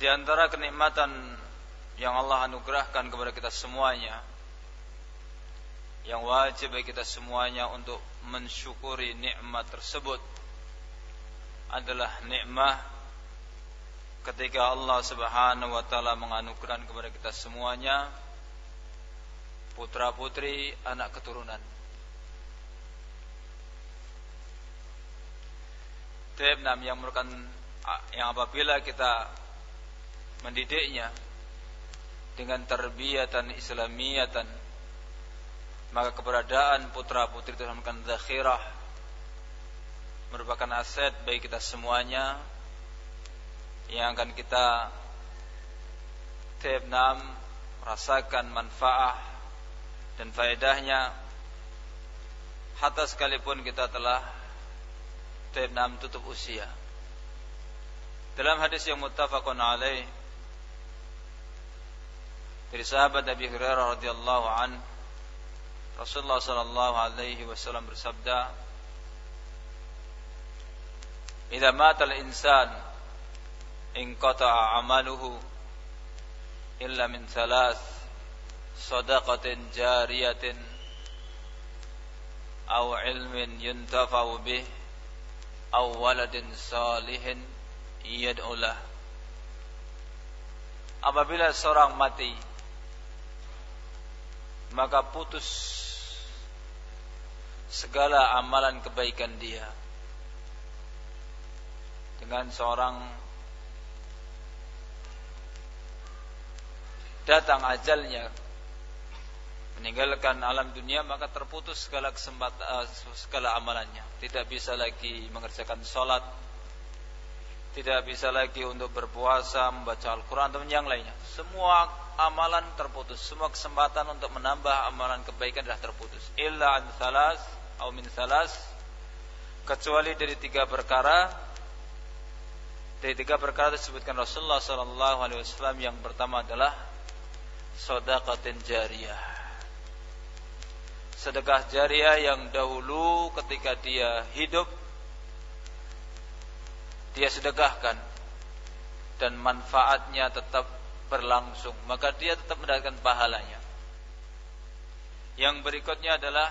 Di antara kenikmatan yang Allah anugerahkan kepada kita semuanya yang wajib bagi kita semuanya untuk mensyukuri nikmat tersebut adalah nikmat ketika Allah Subhanahu wa taala menganugerahkan kepada kita semuanya putra-putri anak keturunan. Tebnam yang merupakan yang apabila kita mendidiknya dengan tarbiyatan islamiyatan. Maka keberadaan putra putri itu merupakan zakhirah merupakan aset bagi kita semuanya yang akan kita tebnam rasakan manfaat dan faedahnya. Hatta sekalipun kita telah tebnam tutup usia. Dalam hadis yang muttafaqun alaih dari sahabat Nabi Hurairah radhiyallahu an Rasulullah sallallahu alaihi wasallam bersabda "Idza mata al-insan inqata'a 'amaluhu illa min thalath sadaqatin jariyatin aw ilmin yuntafa'u bih aw waladin salihin yad'u Apabila seorang mati maka putus segala amalan kebaikan dia. Dengan seorang datang ajalnya meninggalkan alam dunia maka terputus segala kesempatan uh, segala amalannya. Tidak bisa lagi mengerjakan sholat tidak bisa lagi untuk berpuasa membaca Al-Quran atau yang lainnya semua amalan terputus. Semua kesempatan untuk menambah amalan kebaikan adalah terputus. Illa an salas atau min salas kecuali dari tiga perkara dari tiga perkara disebutkan Rasulullah sallallahu alaihi wasallam yang pertama adalah sedekatin jariyah. Sedekah jariah yang dahulu ketika dia hidup dia sedekahkan dan manfaatnya tetap berlangsung maka dia tetap mendapatkan pahalanya. Yang berikutnya adalah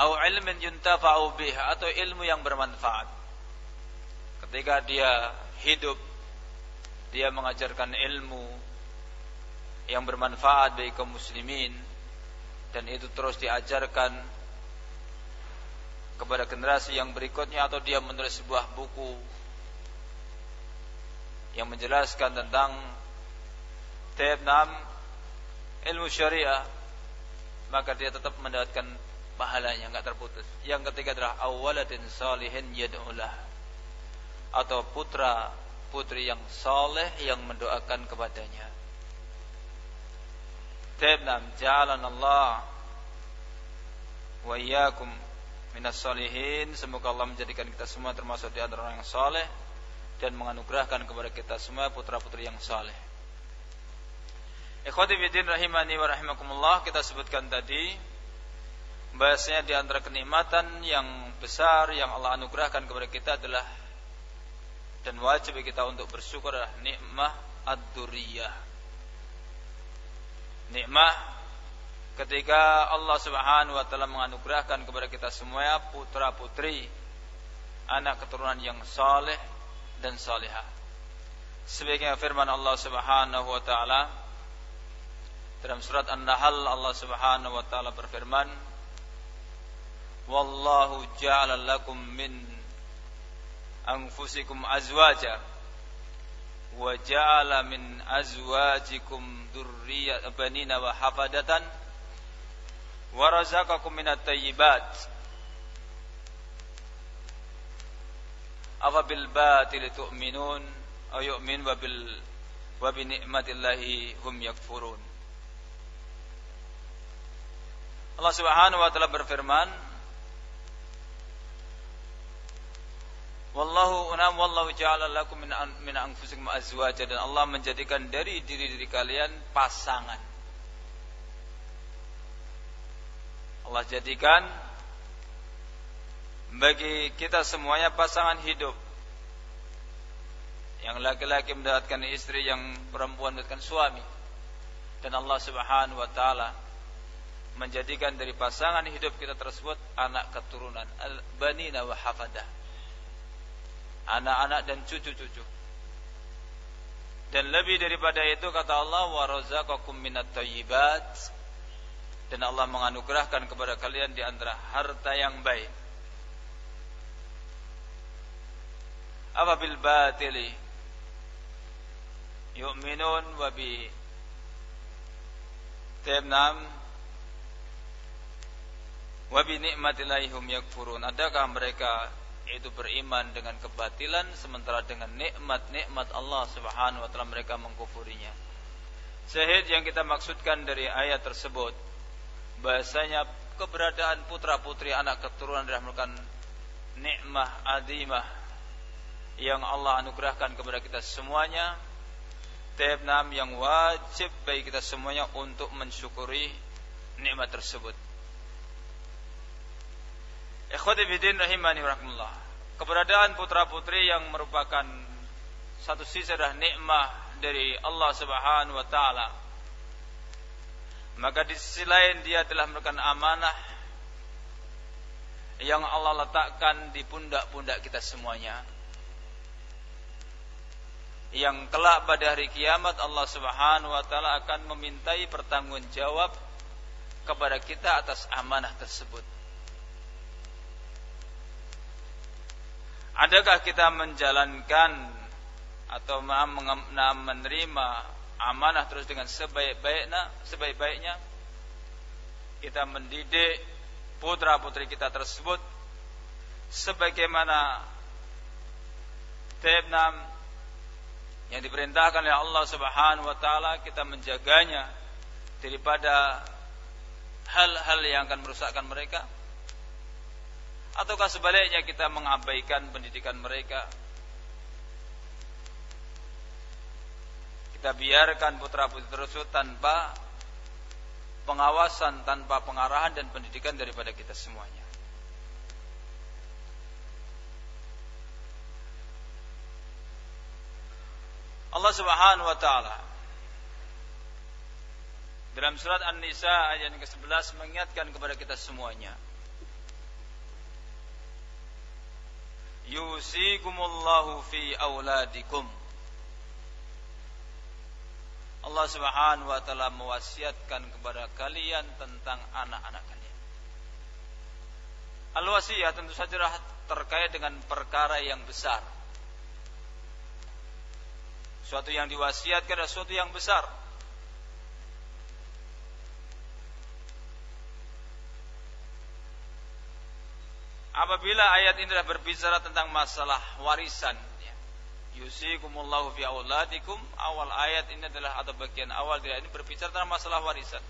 au ilmin yuntafa'u bih atau ilmu yang bermanfaat. Ketika dia hidup dia mengajarkan ilmu yang bermanfaat bagi kaum muslimin dan itu terus diajarkan kepada generasi yang berikutnya atau dia menulis sebuah buku yang menjelaskan tentang Tebnam ilmu syariah maka dia tetap mendapatkan pahalanya enggak terputus. Yang ketiga adalah awaladin salihin yad'ulah atau putra putri yang saleh yang mendoakan kepadanya. Tebnam jalan Allah wa iyyakum minas salihin. Semoga Allah menjadikan kita semua termasuk di antara orang yang saleh dan menganugerahkan kepada kita semua putra-putri yang saleh. Ikhwati bidin rahimani wa rahimakumullah kita sebutkan tadi bahasanya di antara kenikmatan yang besar yang Allah anugerahkan kepada kita adalah dan wajib kita untuk bersyukur adalah nikmah ad-duriyah. Nikmah ketika Allah Subhanahu wa taala menganugerahkan kepada kita semua putra-putri anak keturunan yang saleh dan salihah. Sebagai firman Allah Subhanahu wa taala dalam surat An-Nahl Allah Subhanahu wa taala berfirman Wallahu ja'ala lakum min anfusikum azwaja wa ja'ala min azwajikum dzurriyyatan banina wa hafadatan wa razaqakum minat tayyibat. Afa bil batil tu'minun aw yu'min wa bil wa bi ni'matillahi hum yakfurun. Allah Subhanahu wa taala berfirman Wallahu unam wallahu ja'ala lakum min min anfusikum azwaja. Dan Allah menjadikan dari diri-diri kalian pasangan. Allah jadikan bagi kita semuanya pasangan hidup Yang laki-laki mendapatkan istri, yang perempuan mendapatkan suami. Dan Allah Subhanahu wa taala menjadikan dari pasangan hidup kita tersebut anak keturunan al-banina wa hafadah. Anak-anak dan cucu-cucu. Dan lebih daripada itu kata Allah wa razaqakum minat dan Allah menganugerahkan kepada kalian di antara harta yang baik. Apa bil batili yu'minun wa bi Tebnam wa bi ni'matillahi yakfurun. Adakah mereka itu beriman dengan kebatilan sementara dengan nikmat-nikmat Allah Subhanahu wa taala mereka mengkufurinya. Sehid yang kita maksudkan dari ayat tersebut bahasanya keberadaan putra-putri anak keturunan merupakan nikmah adimah yang Allah anugerahkan kepada kita semuanya Tebnam yang wajib bagi kita semuanya untuk mensyukuri nikmat tersebut. Ikhwati bidin rahimani rahimullah. Keberadaan putra-putri yang merupakan satu sisi adalah nikmah dari Allah Subhanahu wa taala. Maka di sisi lain dia telah merupakan amanah yang Allah letakkan di pundak-pundak kita semuanya. Yang kelak pada hari kiamat Allah Subhanahu wa taala akan memintai pertanggungjawab kepada kita atas amanah tersebut. Adakah kita menjalankan atau menerima amanah terus dengan sebaik-baiknya, sebaik-baiknya? Kita mendidik putra-putri kita tersebut. Sebagaimana Tebnam yang diperintahkan oleh Allah Subhanahu wa taala kita menjaganya daripada hal-hal yang akan merusakkan mereka. Ataukah sebaliknya kita mengabaikan pendidikan mereka kita biarkan putra-putri tersebut tanpa pengawasan, tanpa pengarahan dan pendidikan daripada kita semuanya. Allah Subhanahu wa taala dalam surat An-Nisa ayat yang ke-11 mengingatkan kepada kita semuanya yusikumullahu fi auladikum Allah Subhanahu wa taala mewasiatkan kepada kalian tentang anak-anak kalian. Al-wasiyah tentu saja terkait dengan perkara yang besar. Suatu yang diwasiatkan adalah suatu yang besar. apabila ayat ini adalah berbicara tentang masalah warisan. Yusikumullahu fi auladikum awal ayat ini adalah atau bagian awal dari ini berbicara tentang masalah warisan.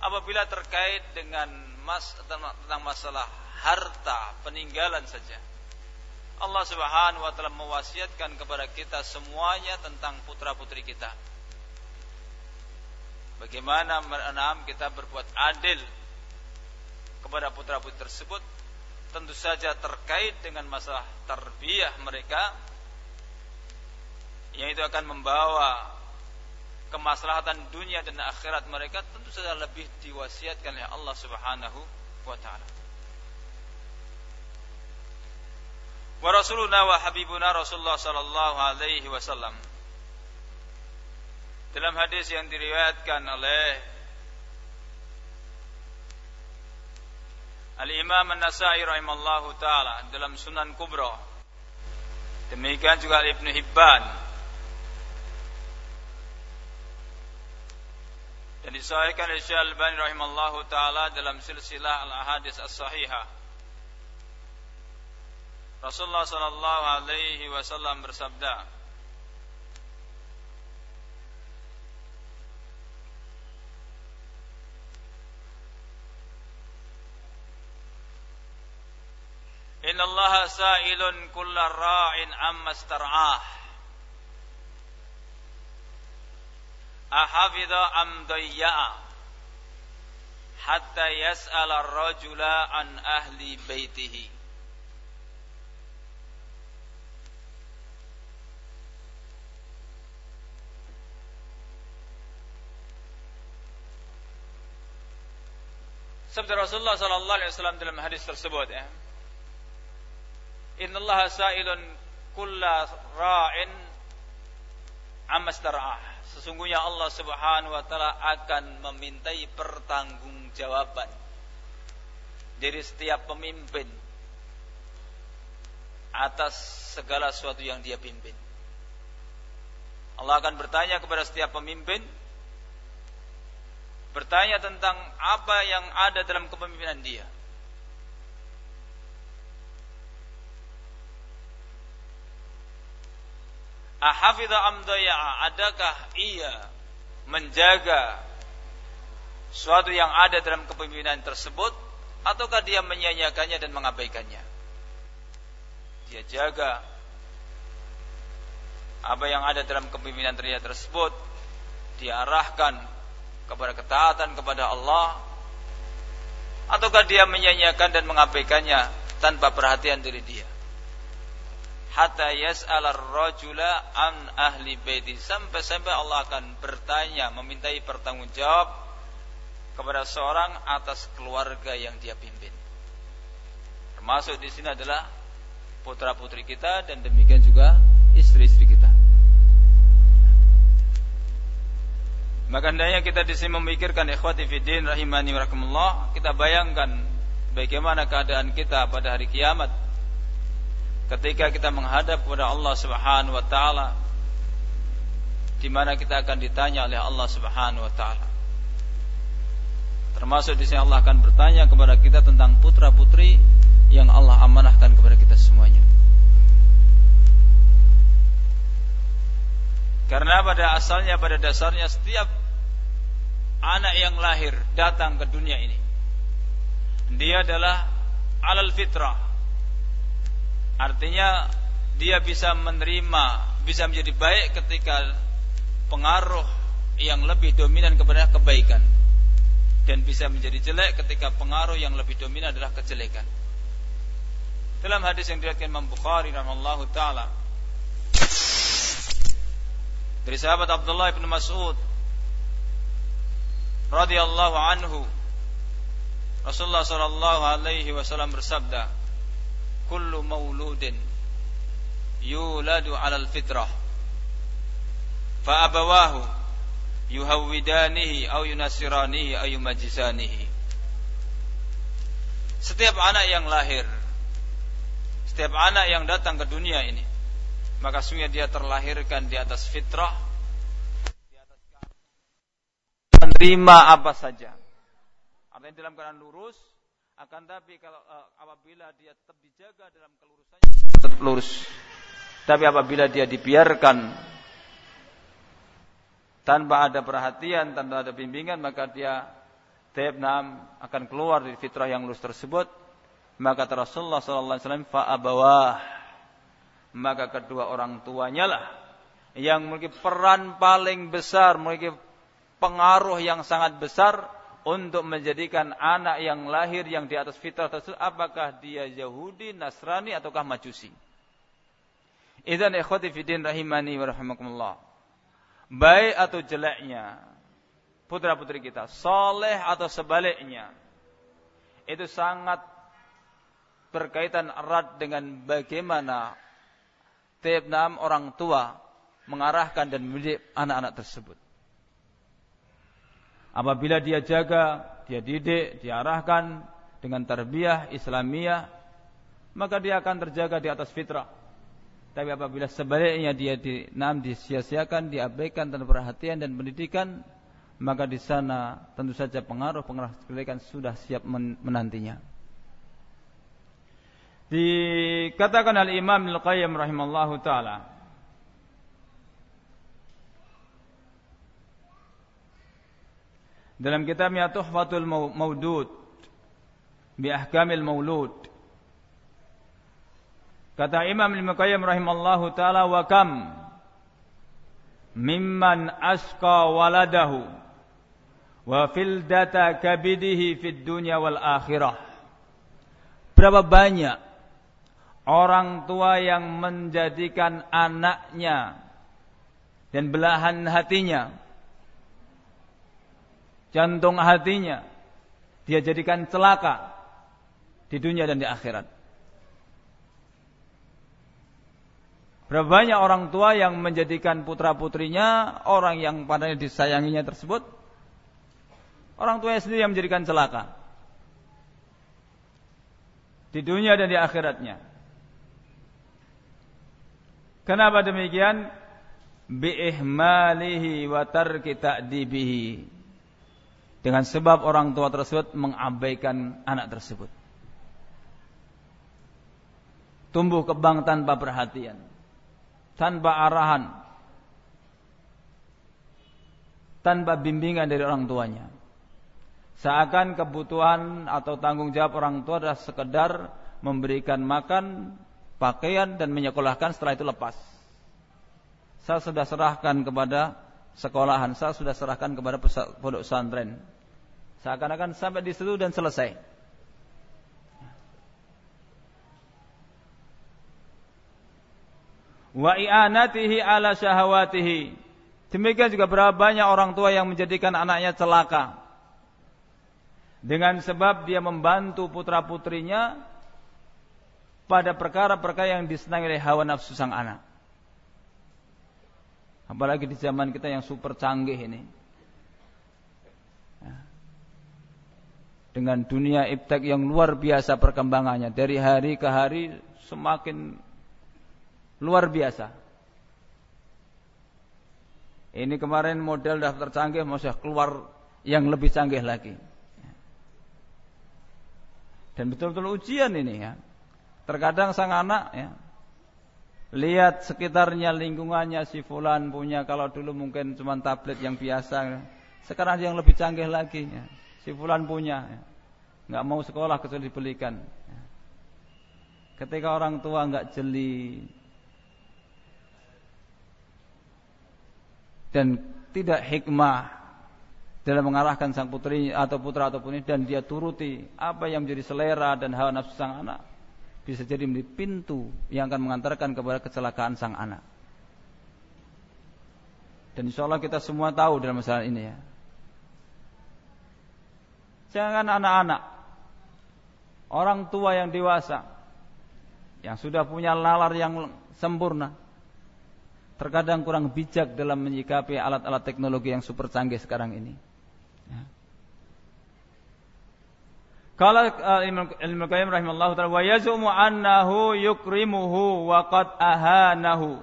Apabila terkait dengan mas tentang masalah harta peninggalan saja. Allah Subhanahu wa taala mewasiatkan kepada kita semuanya tentang putra-putri kita. Bagaimana menanam kita berbuat adil kepada putra-putri tersebut tentu saja terkait dengan masalah tarbiyah mereka yang itu akan membawa kemaslahatan dunia dan akhirat mereka tentu saja lebih diwasiatkan oleh Allah Subhanahu wa taala. Wa rasuluna wa habibuna Rasulullah sallallahu alaihi wasallam dalam hadis yang diriwayatkan oleh Al-Imam An-Nasai rahimallahu taala dalam Sunan Kubra. Demikian juga Ibnu Hibban. Dan disahihkan oleh Syekh Al-Albani rahimallahu taala dalam silsilah Al-Ahadits As-Sahihah. Rasulullah sallallahu alaihi wasallam bersabda, Inna Allah sa'ilun kulla ra'in amma star'ah. أحفظ أم ضيع حتى يسأل الرجل عن أهل بيته Sabda Rasulullah sallallahu alaihi wasallam dalam hadis tersebut ya. Innallaha sa'ilun kulla ra'in amma stara'ah. Sesungguhnya Allah Subhanahu wa taala akan memintai pertanggungjawaban dari setiap pemimpin atas segala sesuatu yang dia pimpin. Allah akan bertanya kepada setiap pemimpin bertanya tentang apa yang ada dalam kepemimpinan dia. Ahafidha amdaya'a adakah ia menjaga sesuatu yang ada dalam kepemimpinan tersebut ataukah dia menyanyiakannya dan mengabaikannya? Dia jaga apa yang ada dalam kepemimpinan dia tersebut diarahkan kepada ketaatan kepada Allah ataukah dia menyanyiakan dan mengabaikannya tanpa perhatian dari dia hatta yas'al ar-rajula an ahli baiti. Sampai-sampai Allah akan bertanya memintai pertanggungjawab kepada seorang atas keluarga yang dia pimpin. Termasuk di sini adalah putra-putri kita dan demikian juga istri-istri kita. Maka hendaknya kita di sini memikirkan ikhwati fiddin rahimani rahimakumullah, kita bayangkan bagaimana keadaan kita pada hari kiamat ketika kita menghadap kepada Allah Subhanahu wa taala di mana kita akan ditanya oleh Allah Subhanahu wa taala. Termasuk di sini Allah akan bertanya kepada kita tentang putra-putri yang Allah amanahkan kepada kita semuanya. Karena pada asalnya pada dasarnya setiap anak yang lahir datang ke dunia ini dia adalah alal fitrah artinya dia bisa menerima bisa menjadi baik ketika pengaruh yang lebih dominan kepada kebaikan. Dan bisa menjadi jelek ketika pengaruh yang lebih dominan adalah kejelekan. Dalam hadis yang diriwayatkan Imam Bukhari rahimallahu taala. Dari sahabat Abdullah bin Mas'ud radhiyallahu anhu Rasulullah sallallahu alaihi wasallam bersabda kullu mauludin yuladu 'alal fitrah fa abawahu yuhawwidanihi aw yunasiranihi aw yumajisanihi setiap anak yang lahir setiap anak yang datang ke dunia ini maka sungguh dia terlahirkan di atas fitrah menerima apa saja. Artinya dalam keadaan lurus, akan tapi kalau uh, apabila dia tetap dijaga dalam kelurusannya tetap lurus. Tapi apabila dia dibiarkan tanpa ada perhatian, tanpa ada bimbingan, maka dia nam akan keluar dari fitrah yang lurus tersebut. Maka Rasulullah sallallahu alaihi wasallam fa abawah maka kedua orang tuanya lah yang memiliki peran paling besar, memiliki pengaruh yang sangat besar untuk menjadikan anak yang lahir yang di atas fitrah tersebut apakah dia Yahudi, Nasrani ataukah Majusi. Idzan ikhwati fiddin rahimani wa rahimakumullah. Baik atau jeleknya putra-putri kita, soleh atau sebaliknya. Itu sangat berkaitan erat dengan bagaimana tiap enam orang tua mengarahkan dan mendidik anak-anak tersebut. Apabila dia jaga, dia didik, diarahkan dengan tarbiyah Islamiyah, maka dia akan terjaga di atas fitrah. Tapi apabila sebaliknya dia di, nam disia-siakan, diabaikan tanpa perhatian dan pendidikan, maka di sana tentu saja pengaruh-pengaruh kebaikan sudah siap menantinya. Dikatakan oleh Imam Al-Qayyim rahimallahu taala, dalam kitabnya Tuhfatul Maudud bi ahkamil maulud. Kata Imam Al-Muqayyim rahimallahu taala wa kam mimman asqa waladahu wa fil data kabidihi fid dunya wal akhirah. Berapa banyak orang tua yang menjadikan anaknya dan belahan hatinya jantung hatinya dia jadikan celaka di dunia dan di akhirat. Berapa banyak orang tua yang menjadikan putra-putrinya orang yang padanya disayanginya tersebut orang tuanya sendiri yang menjadikan celaka di dunia dan di akhiratnya. Kenapa demikian? Biihmalihi wa tarki ta'dibihi. Dengan sebab orang tua tersebut mengabaikan anak tersebut. Tumbuh kembang tanpa perhatian tanpa arahan, tanpa bimbingan dari orang tuanya. Seakan kebutuhan atau tanggung jawab orang tua adalah sekedar memberikan makan, pakaian dan menyekolahkan setelah itu lepas. Saya sudah serahkan kepada sekolahan, saya sudah serahkan kepada pondok pesantren. Seakan-akan sampai di situ dan selesai. wa i'anatihi ala syahawatihi. Demikian juga berapa banyak orang tua yang menjadikan anaknya celaka. Dengan sebab dia membantu putra-putrinya pada perkara-perkara yang disenangi oleh hawa nafsu sang anak. Apalagi di zaman kita yang super canggih ini. Dengan dunia iptek yang luar biasa perkembangannya. Dari hari ke hari semakin luar biasa. Ini kemarin model daftar canggih masih keluar yang lebih canggih lagi. Dan betul-betul ujian ini ya. Terkadang sang anak ya lihat sekitarnya lingkungannya si fulan punya kalau dulu mungkin cuma tablet yang biasa sekarang yang lebih canggih lagi ya. Si fulan punya ya. nggak mau sekolah kecuali dibelikan ketika orang tua nggak jeli dan tidak hikmah dalam mengarahkan sang putri atau putra atau putri dan dia turuti apa yang menjadi selera dan hawa nafsu sang anak bisa jadi menjadi pintu yang akan mengantarkan kepada kecelakaan sang anak. Dan insya Allah kita semua tahu dalam masalah ini ya. Jangan anak-anak, orang tua yang dewasa, yang sudah punya lalar yang sempurna, terkadang kurang bijak dalam menyikapi alat-alat teknologi yang super canggih sekarang ini. Ya. Kalau uh, Imam Qayyim rahimallahu taala wa yazumu annahu yukrimuhu wa qad ahanahu.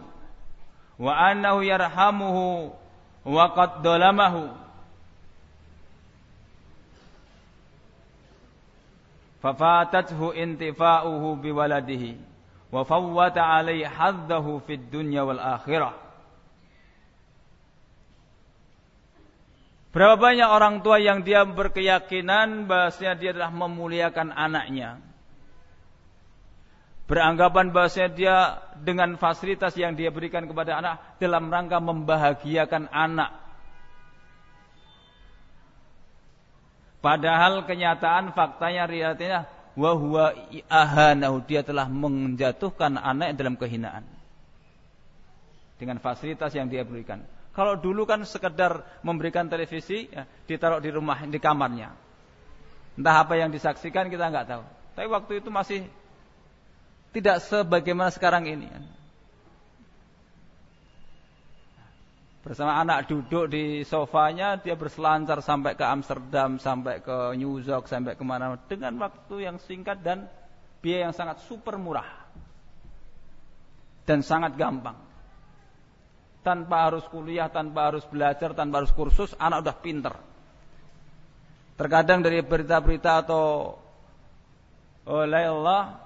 Wa annahu yarhamuhu wa qad dolamahu fafatathu intifa'uhu biwaladihi wa fawwata alaihi haddahu fid dunya. Berapa banyak orang tua yang dia berkeyakinan bahasanya dia adalah memuliakan anaknya. Beranggapan bahasanya dia dengan fasilitas yang dia berikan kepada anak dalam rangka membahagiakan anak. Padahal kenyataan faktanya realitanya wa huwa ahanahu dia telah menjatuhkan anak dalam kehinaan dengan fasilitas yang dia berikan. Kalau dulu kan sekedar memberikan televisi ya, ditaruh di rumah di kamarnya. Entah apa yang disaksikan kita nggak tahu. Tapi waktu itu masih tidak sebagaimana sekarang ini bersama anak duduk di sofanya dia berselancar sampai ke Amsterdam sampai ke New York sampai ke mana. Dengan waktu yang singkat dan biaya yang sangat super murah. Dan sangat gampang. Tanpa harus kuliah tanpa harus belajar tanpa harus kursus anak udah pinter. Terkadang dari berita-berita atau oleh Allah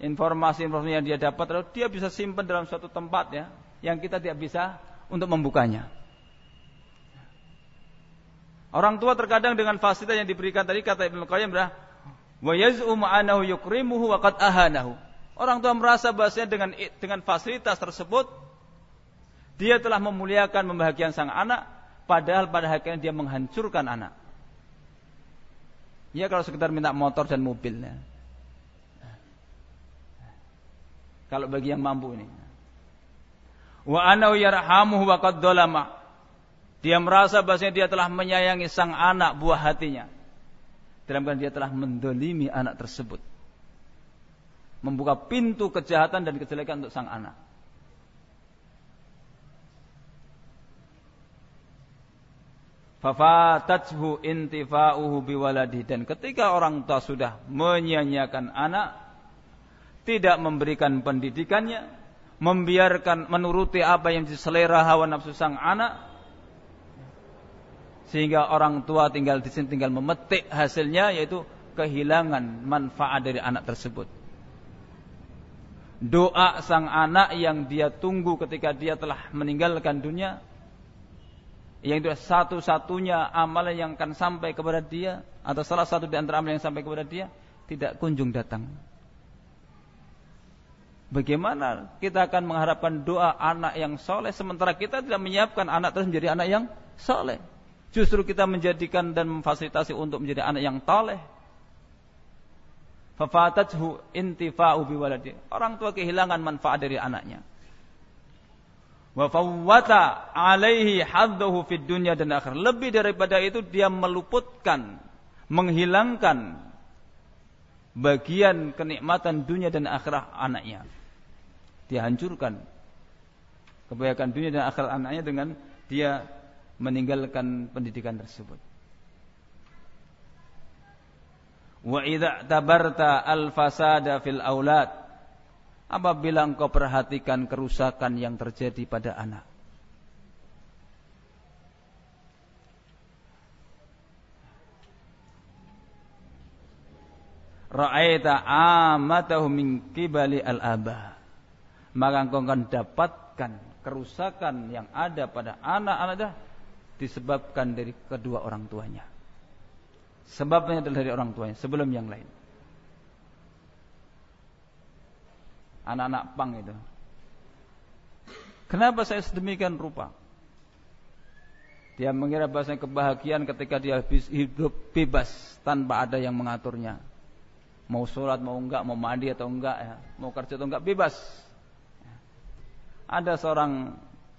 informasi-informasi yang dia dapat dia bisa simpan dalam suatu tempat ya yang kita tidak bisa untuk membukanya. Orang tua terkadang dengan fasilitas yang diberikan tadi kata Ibnu Qayyim adalah wa yaz'umu anahu yukrimuhu wa qad ahanahu. Orang tua merasa bahasanya dengan dengan fasilitas tersebut dia telah memuliakan membahagiakan sang anak padahal pada hakikatnya dia menghancurkan anak. Ya kalau sekedar minta motor dan mobilnya. Kalau bagi yang mampu ini wa anahu yarhamuhu wa qad Dia merasa bahasanya dia telah menyayangi sang anak buah hatinya. keadaan dia telah mendolimi anak tersebut. Membuka pintu kejahatan dan kejelekan untuk sang anak. Fafatathu intifa'uhu biwaladi dan ketika orang tua sudah menyia-nyiakan anak, tidak memberikan pendidikannya, membiarkan menuruti apa yang diselera hawa nafsu sang anak, sehingga orang tua tinggal di sini tinggal memetik hasilnya yaitu kehilangan manfaat dari anak tersebut. Doa sang anak yang dia tunggu ketika dia telah meninggalkan dunia yang itu satu-satunya amalan yang akan sampai kepada dia atau salah satu di antara amalan yang sampai kepada dia tidak kunjung datang. Bagaimana kita akan mengharapkan doa anak yang soleh sementara kita tidak menyiapkan anak terus menjadi anak yang soleh? Justru kita menjadikan dan memfasilitasi untuk menjadi anak yang taleh. Fafatathu intifa'u biwaladi. Orang tua kehilangan manfaat dari anaknya. Wa fawwata alaihi haddahu fid dunya dan akhir. Lebih daripada itu dia meluputkan, menghilangkan bagian kenikmatan dunia dan akhirat anaknya. Dia hancurkan kebaikan dunia dan akhirat anaknya dengan dia meninggalkan pendidikan tersebut. Wa idza tabarta al-fasada fil aulad apabila engkau perhatikan kerusakan yang terjadi pada anak. Ra'aita amatahu min kibali al-aba. Maka engkau akan dapatkan kerusakan yang ada pada anak-anak disebabkan dari kedua orang tuanya. Sebabnya adalah dari orang tuanya sebelum yang lain. Anak-anak pang itu. Kenapa saya sedemikian rupa? Dia mengira bahasa kebahagiaan ketika dia hidup bebas tanpa ada yang mengaturnya. Mau sholat, mau enggak, mau mandi atau enggak ya, mau kerja atau enggak bebas. Ada seorang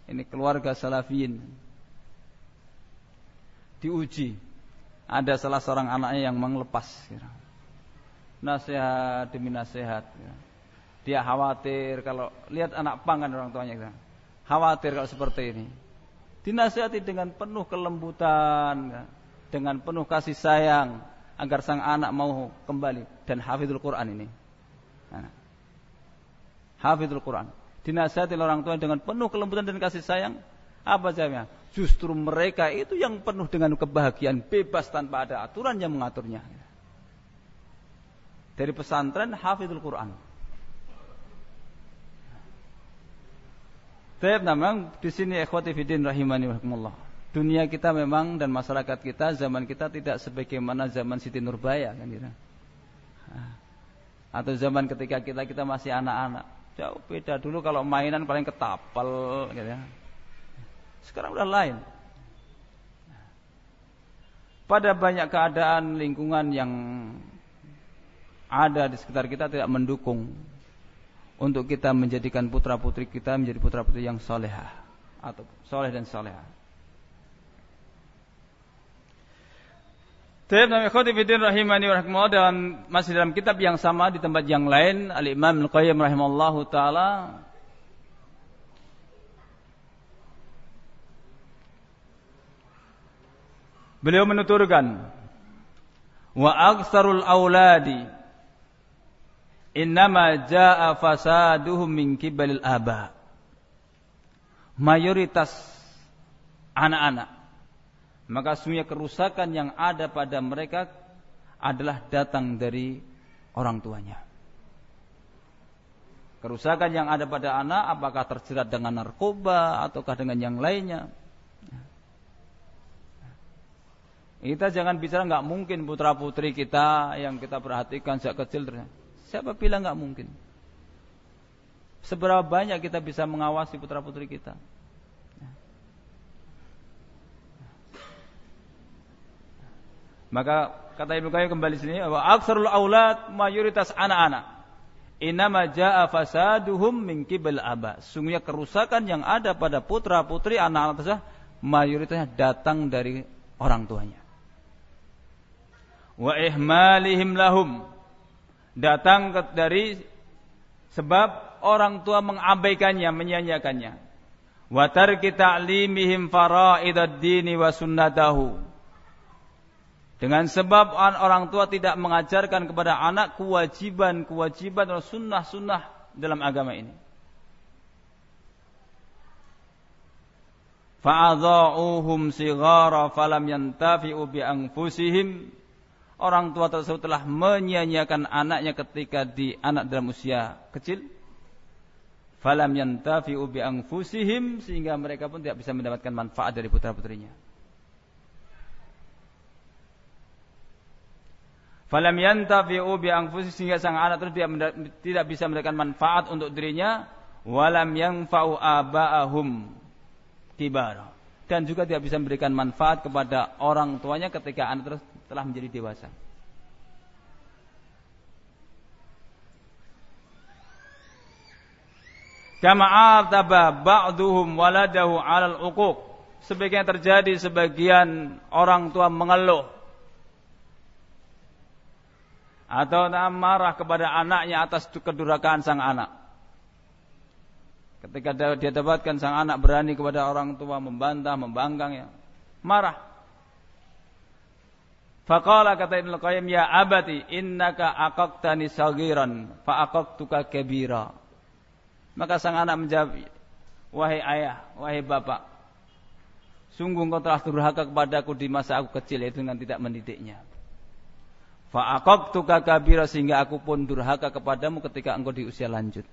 ini keluarga salafiyin diuji. Ada salah seorang anaknya yang menglepas. Kira. Nasihat demi nasihat. Kira. Dia khawatir kalau lihat anak pangan orang tuanya. Kira. Khawatir kalau seperti ini. Dinasihati dengan penuh kelembutan, dengan penuh kasih sayang agar sang anak mau kembali dan hafizul Quran ini. Nah. Hafizul Quran. Dinasihati orang tua dengan penuh kelembutan dan kasih sayang. Apa jawabnya? Justru mereka itu yang penuh dengan kebahagiaan, bebas tanpa ada aturan yang mengaturnya. Dari pesantren Hafidul Quran. Tapi memang di sini ikhwati fidin rahimani rahimullah. Dunia kita memang dan masyarakat kita zaman kita tidak sebagaimana zaman Siti Nurbaya kan gitu. Atau zaman ketika kita kita masih anak-anak. Jauh beda dulu kalau mainan paling ketapel gitu ya sekarang udah lain. Pada banyak keadaan lingkungan yang ada di sekitar kita tidak mendukung untuk kita menjadikan putra putri kita menjadi putra putri yang solehah atau soleh dan solehah. Tayyib Nabi Khotibidin rahimani wa dalam masih dalam kitab yang sama di tempat yang lain Al-Imam Al-Qayyim rahimallahu taala Beliau menuturkan, wa aksarul auladi innama jaa fasaduhum min kibalil aba. Mayoritas anak-anak maka semuanya kerusakan yang ada pada mereka adalah datang dari orang tuanya. Kerusakan yang ada pada anak apakah terjerat dengan narkoba ataukah dengan yang lainnya Kita jangan bicara nggak mungkin putra putri kita yang kita perhatikan sejak kecil. Siapa bilang nggak mungkin? Seberapa banyak kita bisa mengawasi putra putri kita? Maka kata Ibnu Qayyim kembali sini bahwa aksarul aulad mayoritas anak-anak inama jaa fasaduhum min qibal aba. Sungguhnya kerusakan yang ada pada putra-putri anak-anak tersebut mayoritasnya datang dari orang tuanya. wa ihmalihim lahum datang dari sebab orang tua mengabaikannya menyanyiakannya wa tarki ta'limihim faraidad dini wa sunnatahu dengan sebab orang tua tidak mengajarkan kepada anak kewajiban-kewajiban atau sunnah-sunnah dalam agama ini. Fa'adha'uhum sighara falam yantafi'u bi anfusihim orang tua tersebut telah menyia-nyiakan anaknya ketika di anak dalam usia kecil. Falam yantafi'u bi anfusihim sehingga mereka pun tidak bisa mendapatkan manfaat dari putra-putrinya falam yantafi'u bi anfusihim sehingga sang anak itu tidak bisa mendapatkan manfaat untuk dirinya walam yanfa'u aba'ahum kibara dan juga tidak bisa memberikan manfaat kepada orang tuanya ketika anak telah menjadi dewasa. Kama taba ba'duhum waladahu 'alal uquq. Sebagian terjadi sebagian orang tua mengeluh atau marah kepada anaknya atas kedurhakaan sang anak. Ketika dia dapatkan sang anak berani kepada orang tua membantah, membangkang ya, marah. Faqala kata Ibnu Qayyim ya abati innaka aqaqtani saghiran fa aqaqtuka kabira. Maka sang anak menjawab, wahai ayah, wahai bapak, sungguh engkau telah durhaka kepadaku di masa aku kecil yaitu dengan tidak mendidiknya. Fa aqaqtuka kabira sehingga aku pun durhaka kepadamu ketika engkau di usia lanjut.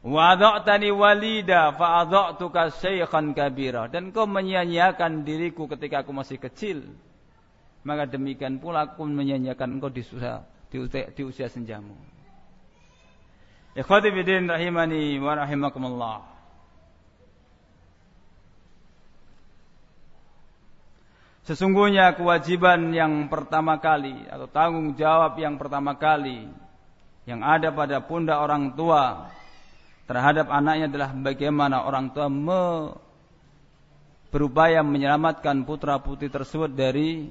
Wada'tani walida fa'adha'tuka syaikhan kabira. Dan kau menyia-nyiakan diriku ketika aku masih kecil. Maka demikian pula aku menyia-nyiakan engkau di usia, di usia, di usia senjamu. Ikhwati bidin rahimani wa rahimakumullah. Sesungguhnya kewajiban yang pertama kali atau tanggung jawab yang pertama kali yang ada pada pundak orang tua terhadap anaknya adalah bagaimana orang tua me berupaya menyelamatkan putra putri tersebut dari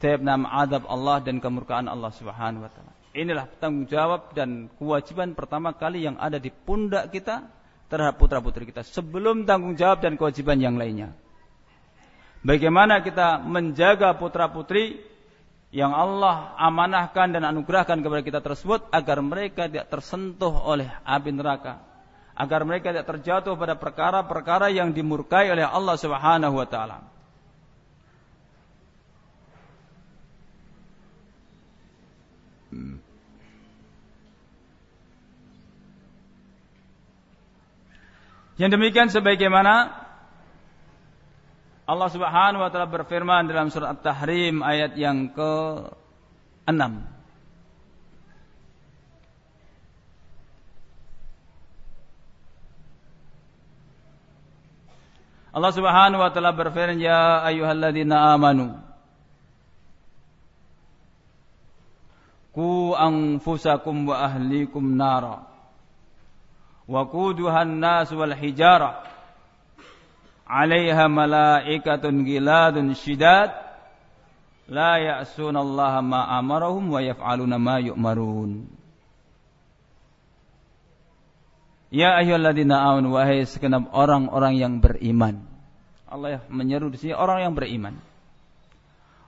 tebnam adab Allah dan kemurkaan Allah Subhanahu wa taala. Inilah tanggung jawab dan kewajiban pertama kali yang ada di pundak kita terhadap putra putri kita sebelum tanggung jawab dan kewajiban yang lainnya. Bagaimana kita menjaga putra putri yang Allah amanahkan dan anugerahkan kepada kita tersebut agar mereka tidak tersentuh oleh api neraka agar mereka tidak terjatuh pada perkara-perkara yang dimurkai oleh Allah Subhanahu wa taala hmm. Yang demikian sebagaimana Allah Subhanahu wa taala berfirman dalam surat At-Tahrim ayat yang ke-6. Allah Subhanahu wa taala berfirman ya ayyuhalladzina amanu Ku anfusakum wa ahlikum nara wa quduhan nas wal hijarah 'alaiha malaikatun giladun syidad la ya'sunallaha ma amarahum wa yaf'aluna ma yu'marun Ya ayyuhalladzina amanu wahai segenap orang-orang yang beriman. Allah menyeru di sini orang yang beriman.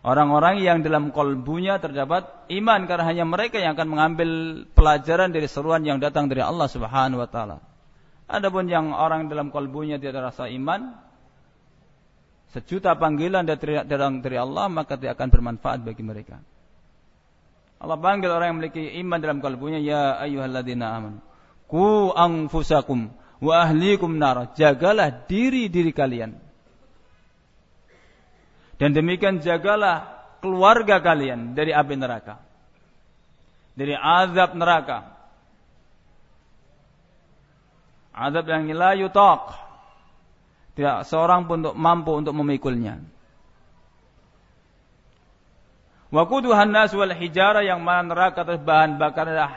Orang-orang yang dalam kolbunya terdapat iman karena hanya mereka yang akan mengambil pelajaran dari seruan yang datang dari Allah Subhanahu wa taala. Adapun yang orang dalam kolbunya tidak rasa iman, sejuta panggilan dari Allah maka tidak akan bermanfaat bagi mereka. Allah panggil orang yang memiliki iman dalam kalbunya ya ayyuhalladzina amanu ku anfusakum wa ahlikum nar jagalah diri-diri kalian. Dan demikian jagalah keluarga kalian dari api neraka dari azab neraka. Azab yang la yutaq tidak seorang pun untuk mampu untuk memikulnya. Wakuduhan nas wal hijara yang mana neraka terus bahan bakar adalah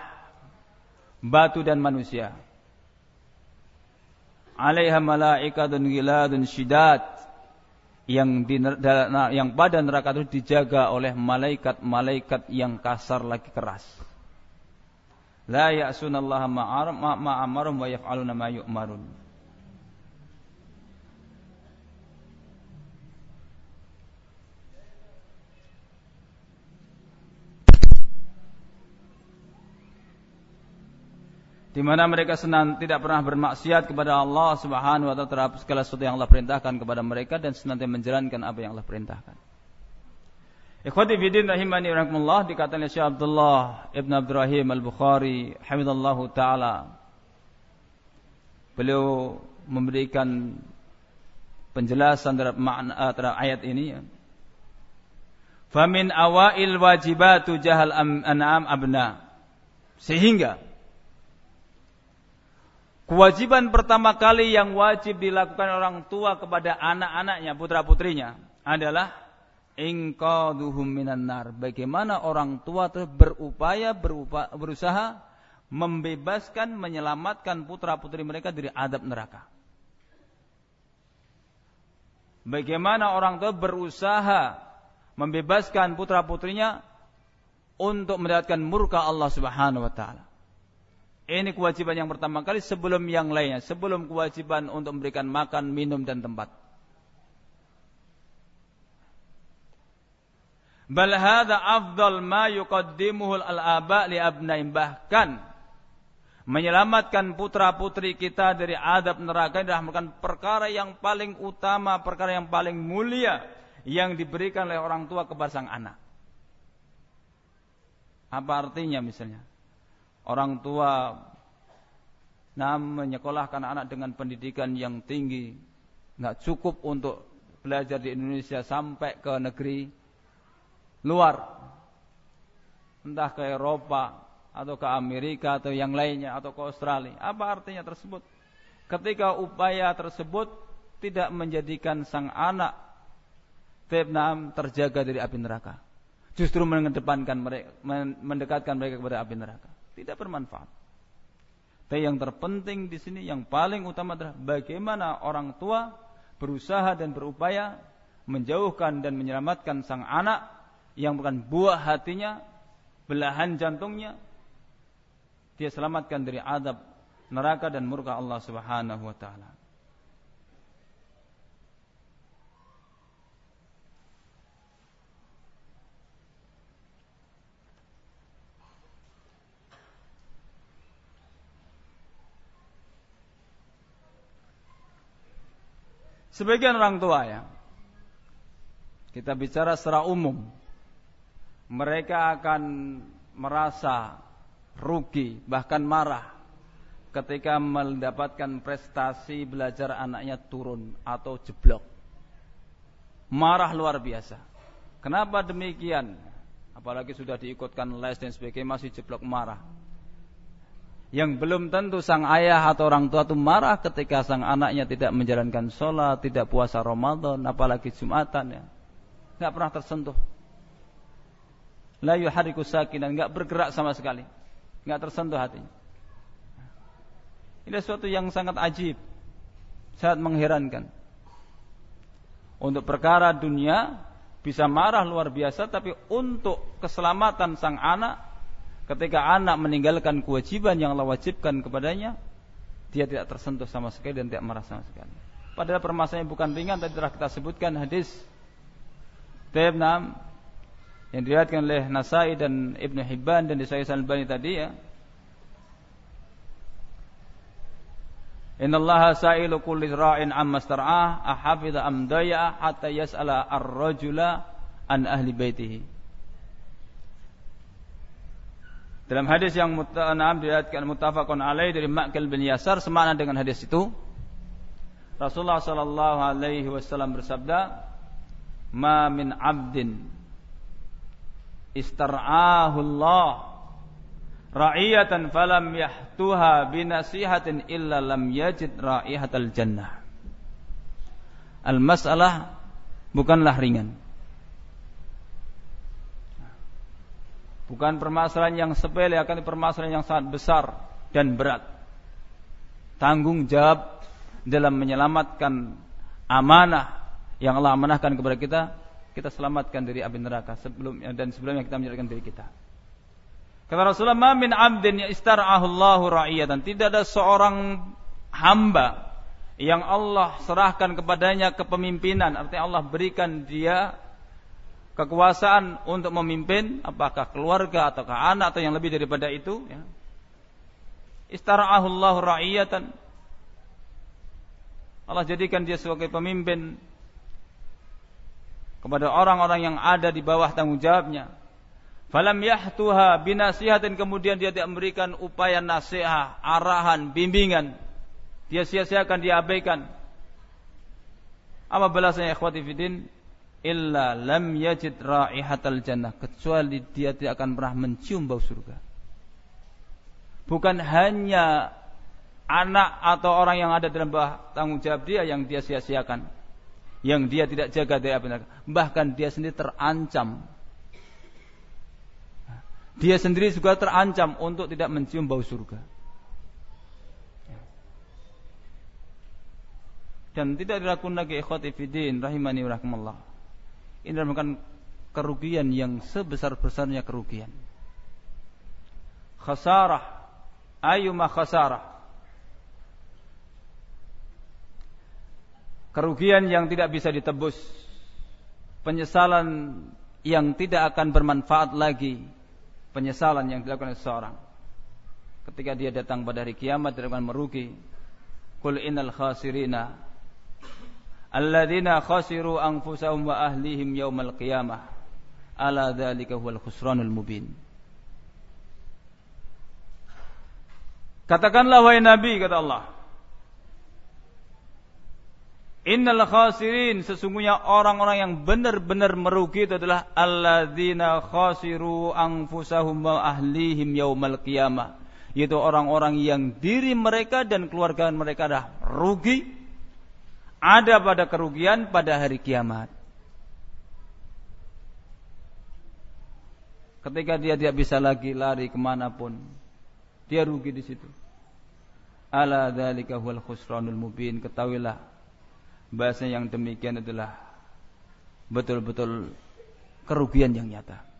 batu dan manusia. Alaiha malaikatun giladun syidat. yang di yang pada neraka itu dijaga oleh malaikat-malaikat yang kasar lagi keras. La ya'sunallaha ma'amarum wa yaf'aluna ma yu'marun. Di mana mereka senang tidak pernah bermaksiat kepada Allah Subhanahu wa taala terhadap segala sesuatu yang Allah perintahkan kepada mereka dan senantiasa menjalankan apa yang Allah perintahkan. Ikhwati bidin rahimani rahimakumullah dikatakan oleh Syekh Abdullah Ibn Abdurrahim Al-Bukhari hamidallahu taala. Beliau memberikan penjelasan terhadap makna eh, terhadap ayat ini ya. Famin awail wajibatu jahal an'am abna. Sehingga Kewajiban pertama kali yang wajib dilakukan orang tua kepada anak-anaknya, putra-putrinya adalah ingqaduhum minan nar. Bagaimana orang tua itu berupaya berupa, berusaha membebaskan, menyelamatkan putra-putri mereka dari adab neraka. Bagaimana orang tua berusaha membebaskan putra-putrinya untuk mendapatkan murka Allah Subhanahu wa taala. Ini kewajiban yang pertama kali sebelum yang lainnya, sebelum kewajiban untuk memberikan makan, minum dan tempat. Bal hadza afdal ma yuqaddimuhu al-aba li abnaim bahkan menyelamatkan putra-putri kita dari adab neraka adalah merupakan perkara yang paling utama, perkara yang paling mulia yang diberikan oleh orang tua kepada sang anak. Apa artinya misalnya? Orang tua nah, menyekolahkan anak dengan pendidikan yang tinggi. Nggak cukup untuk belajar di Indonesia sampai ke negeri luar. Entah ke Eropa atau ke Amerika atau yang lainnya atau ke Australia. Apa artinya tersebut? Ketika upaya tersebut tidak menjadikan sang anak Vietnam terjaga dari api neraka. Justru mengedepankan mendekatkan mereka kepada api neraka tidak bermanfaat. Tapi yang terpenting di sini yang paling utama adalah bagaimana orang tua berusaha dan berupaya menjauhkan dan menyelamatkan sang anak yang bukan buah hatinya, belahan jantungnya, dia selamatkan dari adab neraka dan murka Allah Subhanahu wa taala. Sebagian orang tua ya. Kita bicara secara umum. Mereka akan merasa rugi, bahkan marah ketika mendapatkan prestasi belajar anaknya turun atau jeblok. Marah luar biasa. Kenapa demikian? Apalagi sudah diikutkan les dan sebagainya masih jeblok marah yang belum tentu sang ayah atau orang tua itu marah ketika sang anaknya tidak menjalankan sholat, tidak puasa Ramadan, apalagi Jumatan ya. Nggak pernah tersentuh. La yuhariku sakinan, nggak bergerak sama sekali. Nggak tersentuh hatinya. Ini sesuatu yang sangat ajib. Sangat mengherankan. Untuk perkara dunia bisa marah luar biasa tapi untuk keselamatan sang anak ketika anak meninggalkan kewajiban yang Allah wajibkan kepadanya, dia tidak tersentuh sama sekali dan tidak marah sama sekali. Padahal permasalahannya bukan ringan tadi telah kita sebutkan hadis Taibnam yang diriwayatkan oleh Nasai dan Ibnu Hibban dan disahihkan Albani tadi ya. Inna Allah sa'ilu kulli ra'in amma star'ah ahafidha am daya hatta yas'ala ar-rajula an ahli baitihi. Dalam hadis yang mutanam diriwayatkan muttafaqun alaih dari Ma'kil bin Yasar semakna dengan hadis itu. Rasulullah sallallahu alaihi wasallam bersabda, "Ma min 'abdin istar'ahu Allah ra'iyatan falam yahtuha binasihatin illa lam yajid ra'ihatal jannah." Al-mas'alah bukanlah ringan. Bukan permasalahan yang sepele, akan permasalahan yang sangat besar dan berat. Tanggung jawab dalam menyelamatkan amanah yang Allah amanahkan kepada kita, kita selamatkan dari api neraka sebelumnya dan sebelumnya kita menyelamatkan diri kita. Kata Rasulullah, "Ma min 'abdin istar'ahu Allahu ra'iyatan." Tidak ada seorang hamba yang Allah serahkan kepadanya kepemimpinan, artinya Allah berikan dia kekuasaan untuk memimpin apakah keluarga ataukah anak atau yang lebih daripada itu ya. Istara'ahu Allahu ra'iyatan. Allah jadikan dia sebagai pemimpin kepada orang-orang yang ada di bawah tanggung jawabnya. Falam yahtuha binasihatin kemudian dia tidak memberikan upaya nasihat, arahan, bimbingan dia sia-siakan, dia abaikan. Apa balasannya ikhwati fidin? Illa lam yajid ra'ihatal jannah. Kecuali dia tidak akan pernah mencium bau surga. Bukan hanya anak atau orang yang ada dalam bawah tanggung jawab dia yang dia sia-siakan. Yang dia tidak jaga api neraka. Bahkan dia sendiri terancam. Dia sendiri juga terancam untuk tidak mencium bau surga. dan tidak dilakukan lagi ikhwati fidin rahimani wa. Ini merupakan kerugian yang sebesar-besarnya kerugian. Khasarah ayuma khasarah. Kerugian yang tidak bisa ditebus. Penyesalan yang tidak akan bermanfaat lagi. Penyesalan yang dilakukan oleh seseorang. Ketika dia datang pada hari kiamat dia akan merugi. Kul innal khasirina alladzina khasiru anfusahum wa ahlihim yaumal qiyamah. Ala dzalika huwal khusranul mubin. Katakanlah wahai Nabi kata Allah. Innal khasirin sesungguhnya orang-orang yang benar-benar merugi itu adalah alladzina khasiru anfusahum wa ahlihim yaumal qiyamah. Yaitu orang-orang yang diri mereka dan keluarga mereka dah rugi ada pada kerugian pada hari kiamat. Ketika dia tidak bisa lagi lari ke mana pun, dia rugi di situ. Ala dzalika huwal khusranul mubin. Ketahuilah bahasa yang demikian adalah betul-betul kerugian yang nyata.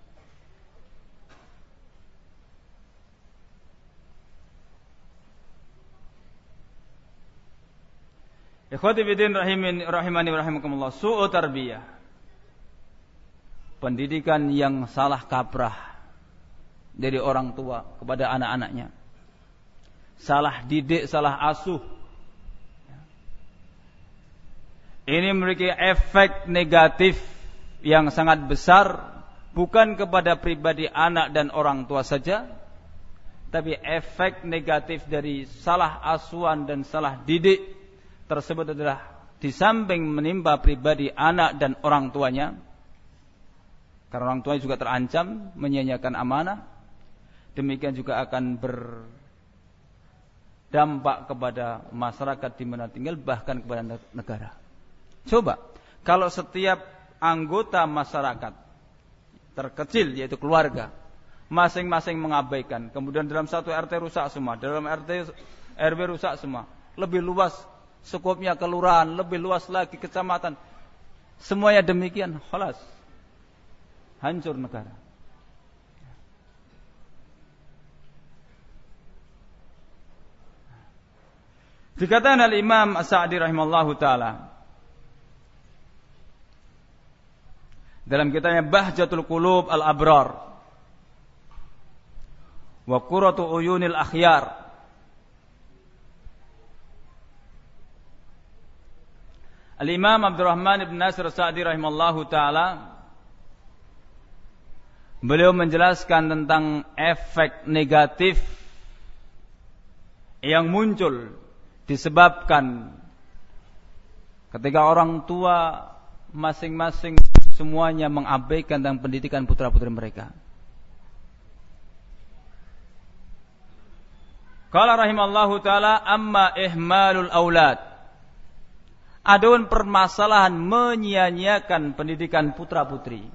Ikhwati rahimin rahimani rahimakumullah. Su'u tarbiyah. Pendidikan yang salah kaprah dari orang tua kepada anak-anaknya. Salah didik, salah asuh. Ini memiliki efek negatif yang sangat besar bukan kepada pribadi anak dan orang tua saja, tapi efek negatif dari salah asuhan dan salah didik tersebut adalah di samping menimpa pribadi anak dan orang tuanya karena orang tuanya juga terancam menyanyiakan amanah demikian juga akan berdampak kepada masyarakat di mana tinggal bahkan kepada negara. Coba kalau setiap anggota masyarakat terkecil yaitu keluarga masing-masing mengabaikan kemudian dalam satu RT rusak semua dalam RT RW rusak semua lebih luas skopnya kelurahan, lebih luas lagi kecamatan. Semuanya demikian, khalas. Hancur negara. Dikatakan al-Imam As-Sa'di rahimallahu taala dalam kitabnya Bahjatul Qulub Al-Abrar wa Qurratu Uyunil Akhyar Al-Imam Abdurrahman ibn Nasir Sa'di rahimallahu taala beliau menjelaskan tentang efek negatif yang muncul disebabkan ketika orang tua masing-masing semuanya mengabaikan tentang pendidikan putra-putri mereka. Qala rahimallahu taala amma ihmalul aulad Adapun permasalahan menyia-nyiakan pendidikan putra-putri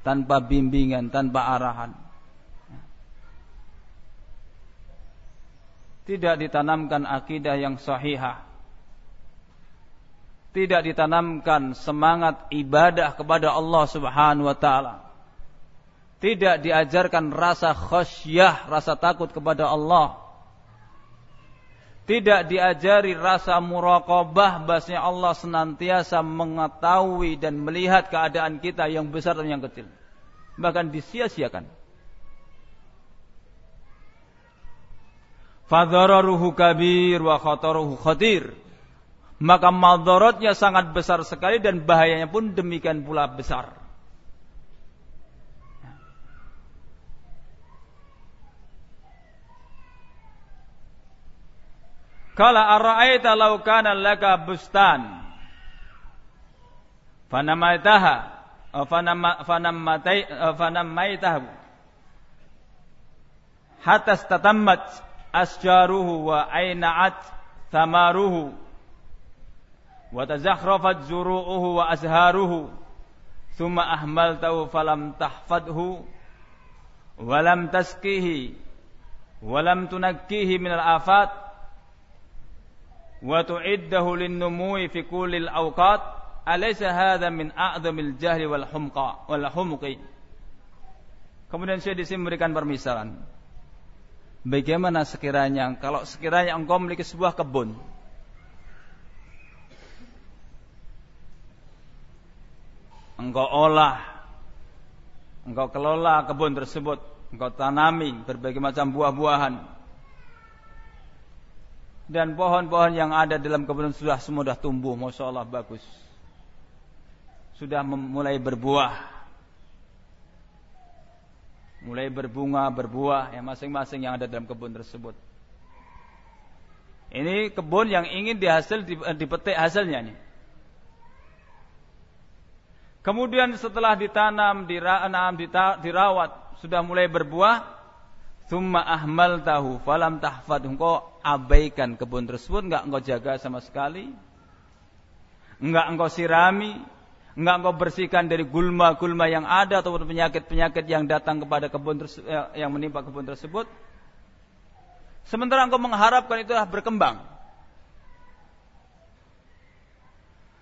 tanpa bimbingan, tanpa arahan. Tidak ditanamkan akidah yang sahihah. tidak ditanamkan semangat ibadah kepada Allah Subhanahu wa taala. Tidak diajarkan rasa khasyah, rasa takut kepada Allah. Tidak diajari rasa muraqabah bahasanya Allah senantiasa mengetahui dan melihat keadaan kita yang besar dan yang kecil. Bahkan disia-siakan. Fadhararuhu kabir wa khataruhu khatir maka maldorotnya sangat besar sekali dan bahayanya pun demikian pula besar. قال أرأيت لو كان لك بستان؟ فنميتها فنميته حتى استتمت أشجاره وأينعت ثماره وتزخرفت زروعه وأزهاره ثم أهملته فلم تحفظه ولم تسقيه ولم تنكيه من الآفات. wa tu'iddahu lin-numui fi kullil awqat alaysa hadha min a'dhamil jahli wal humqa wal humqi. Kemudian saya di sini memberikan permisalan. Bagaimana sekiranya kalau sekiranya engkau memiliki sebuah kebun engkau olah engkau kelola kebun tersebut engkau tanami berbagai macam buah-buahan dan pohon-pohon yang ada dalam kebun sudah semua sudah tumbuh, masya Allah bagus. Sudah mulai berbuah. Mulai berbunga, berbuah, yang masing-masing yang ada dalam kebun tersebut. Ini kebun yang ingin dihasil dipetik hasilnya nih. Kemudian setelah ditanam, dirawat, sudah mulai berbuah, thumma ahmal tahu, falam tahfad, engkau abaikan kebun tersebut, enggak engkau jaga sama sekali, enggak engkau sirami, enggak engkau bersihkan dari gulma-gulma yang ada atau penyakit-penyakit yang datang kepada kebun tersebut, yang menimpa kebun tersebut. Sementara engkau mengharapkan itu berkembang.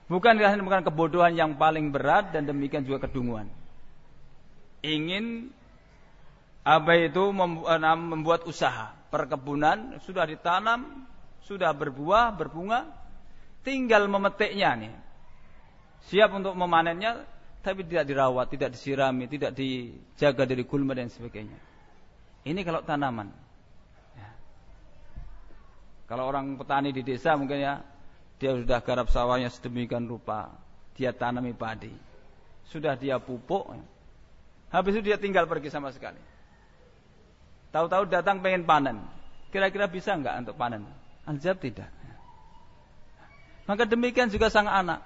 Bukan bukan kebodohan yang paling berat dan demikian juga kedunguan. Ingin apa itu eh, membuat usaha perkebunan sudah ditanam, sudah berbuah, berbunga, tinggal memetiknya nih. Siap untuk memanennya tapi tidak dirawat, tidak disirami, tidak dijaga dari gulma dan sebagainya. Ini kalau tanaman. Ya. Kalau orang petani di desa mungkin ya dia sudah garap sawahnya sedemikian rupa. Dia tanami padi. Sudah dia pupuk. Habis itu dia tinggal pergi sama sekali. Tahu-tahu datang pengen panen. Kira-kira bisa enggak untuk panen? Aljab tidak. Maka demikian juga sang anak.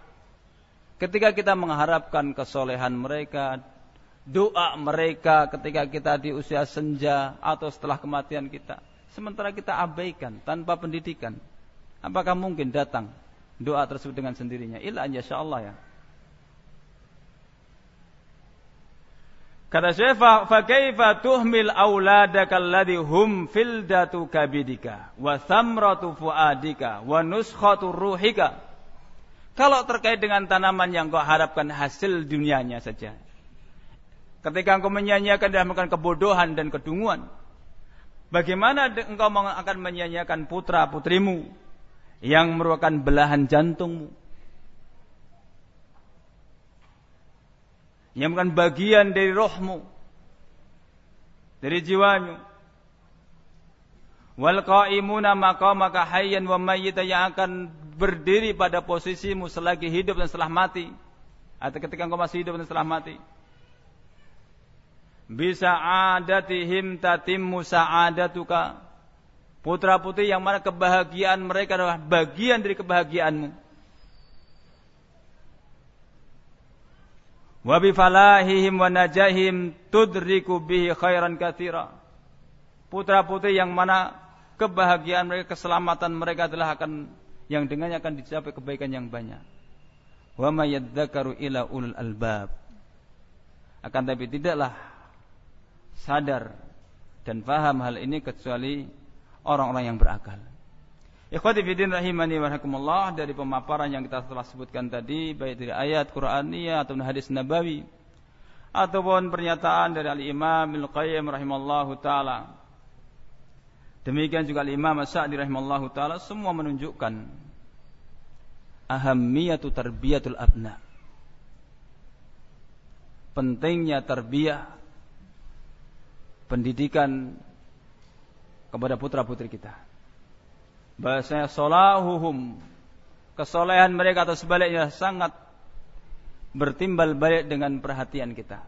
Ketika kita mengharapkan kesolehan mereka, doa mereka ketika kita di usia senja atau setelah kematian kita. Sementara kita abaikan tanpa pendidikan. Apakah mungkin datang doa tersebut dengan sendirinya illa an Allah ya Kata Syekh, fa kaifa tuhmil auladaka alladhi hum fildatu kabidika wa thamratu fuadika wa nuskhatu ruhika. Kalau terkait dengan tanaman yang kau harapkan hasil dunianya saja. Ketika engkau menyanyiakan dan melakukan kebodohan dan kedunguan, bagaimana engkau akan menyanyiakan putra putrimu yang merupakan belahan jantungmu. Yang bukan bagian dari rohmu. Dari jiwamu. Wal qa'imuna maqamaka hayyan wa mayyita yang akan berdiri pada posisimu selagi hidup dan setelah mati. Atau ketika engkau masih hidup dan setelah mati. Bisa adatihim tatimmu sa'adatuka Putra putri yang mana kebahagiaan mereka adalah bagian dari kebahagiaanmu. Wa bi falahihim wa najahim tudriku bihi khairan katsira. Putra putri yang mana kebahagiaan mereka, keselamatan mereka adalah akan yang dengannya akan dicapai kebaikan yang banyak. Wa may yadzakaru ila ulul albab. Akan tapi tidaklah sadar dan faham hal ini kecuali orang-orang yang berakal. Ikhwati fiddin rahimani wa dari pemaparan yang kita telah sebutkan tadi baik dari ayat Qur'aniyah atau hadis nabawi ataupun pernyataan dari Al-Imam Al-Qayyim rahimallahu taala. Demikian juga Al-Imam As-Sa'di rahimallahu taala semua menunjukkan ahammiyatu tarbiyatul abna. Pentingnya tarbiyah pendidikan kepada putra-putri kita bahasanya solahuhum kesolehan mereka atau sebaliknya sangat bertimbal balik dengan perhatian kita.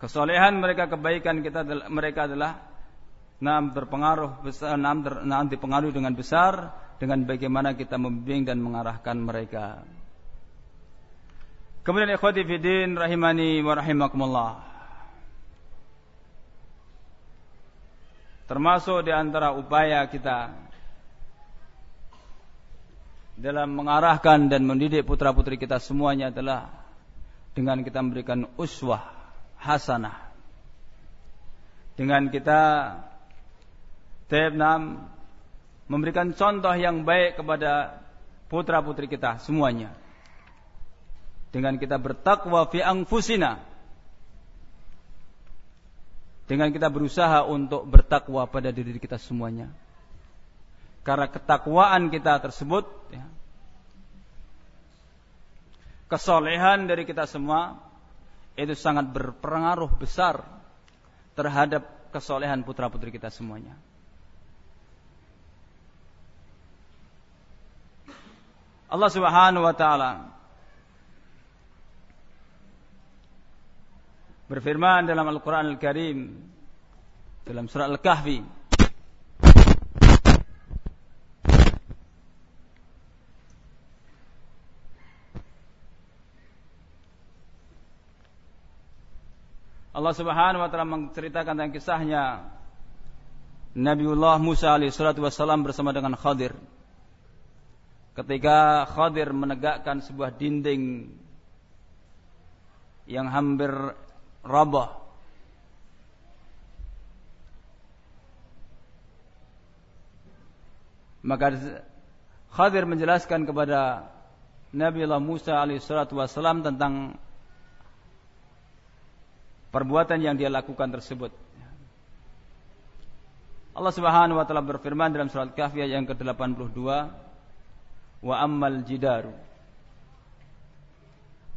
Kesolehan mereka, kebaikan kita mereka adalah nam terpengaruh besar, nam, ter, nam dipengaruhi dengan besar dengan bagaimana kita membimbing dan mengarahkan mereka. Kemudian ikhwati fidin rahimani wa rahimakumullah. Termasuk di antara upaya kita dalam mengarahkan dan mendidik putra-putri kita semuanya adalah dengan kita memberikan uswah hasanah. Dengan kita Tebnam memberikan contoh yang baik kepada putra-putri kita semuanya. Dengan kita bertakwa fi anfusina dengan kita berusaha untuk bertakwa pada diri kita semuanya. Karena ketakwaan kita tersebut, ya, kesolehan dari kita semua itu sangat berpengaruh besar terhadap kesolehan putra putri kita semuanya. Allah Subhanahu wa taala berfirman dalam Al-Quran Al-Karim dalam surah Al-Kahfi Allah Subhanahu wa taala menceritakan tentang kisahnya Nabiullah Musa alaihissalatu wassalam bersama dengan Khadir. Ketika Khadir menegakkan sebuah dinding yang hampir Rabah. Maka Khadir menjelaskan kepada Nabi Allah Musa alaihissalatu tentang perbuatan yang dia lakukan tersebut. Allah Subhanahu wa taala berfirman dalam surat Kahfi ayat yang ke-82, "Wa ammal jidaru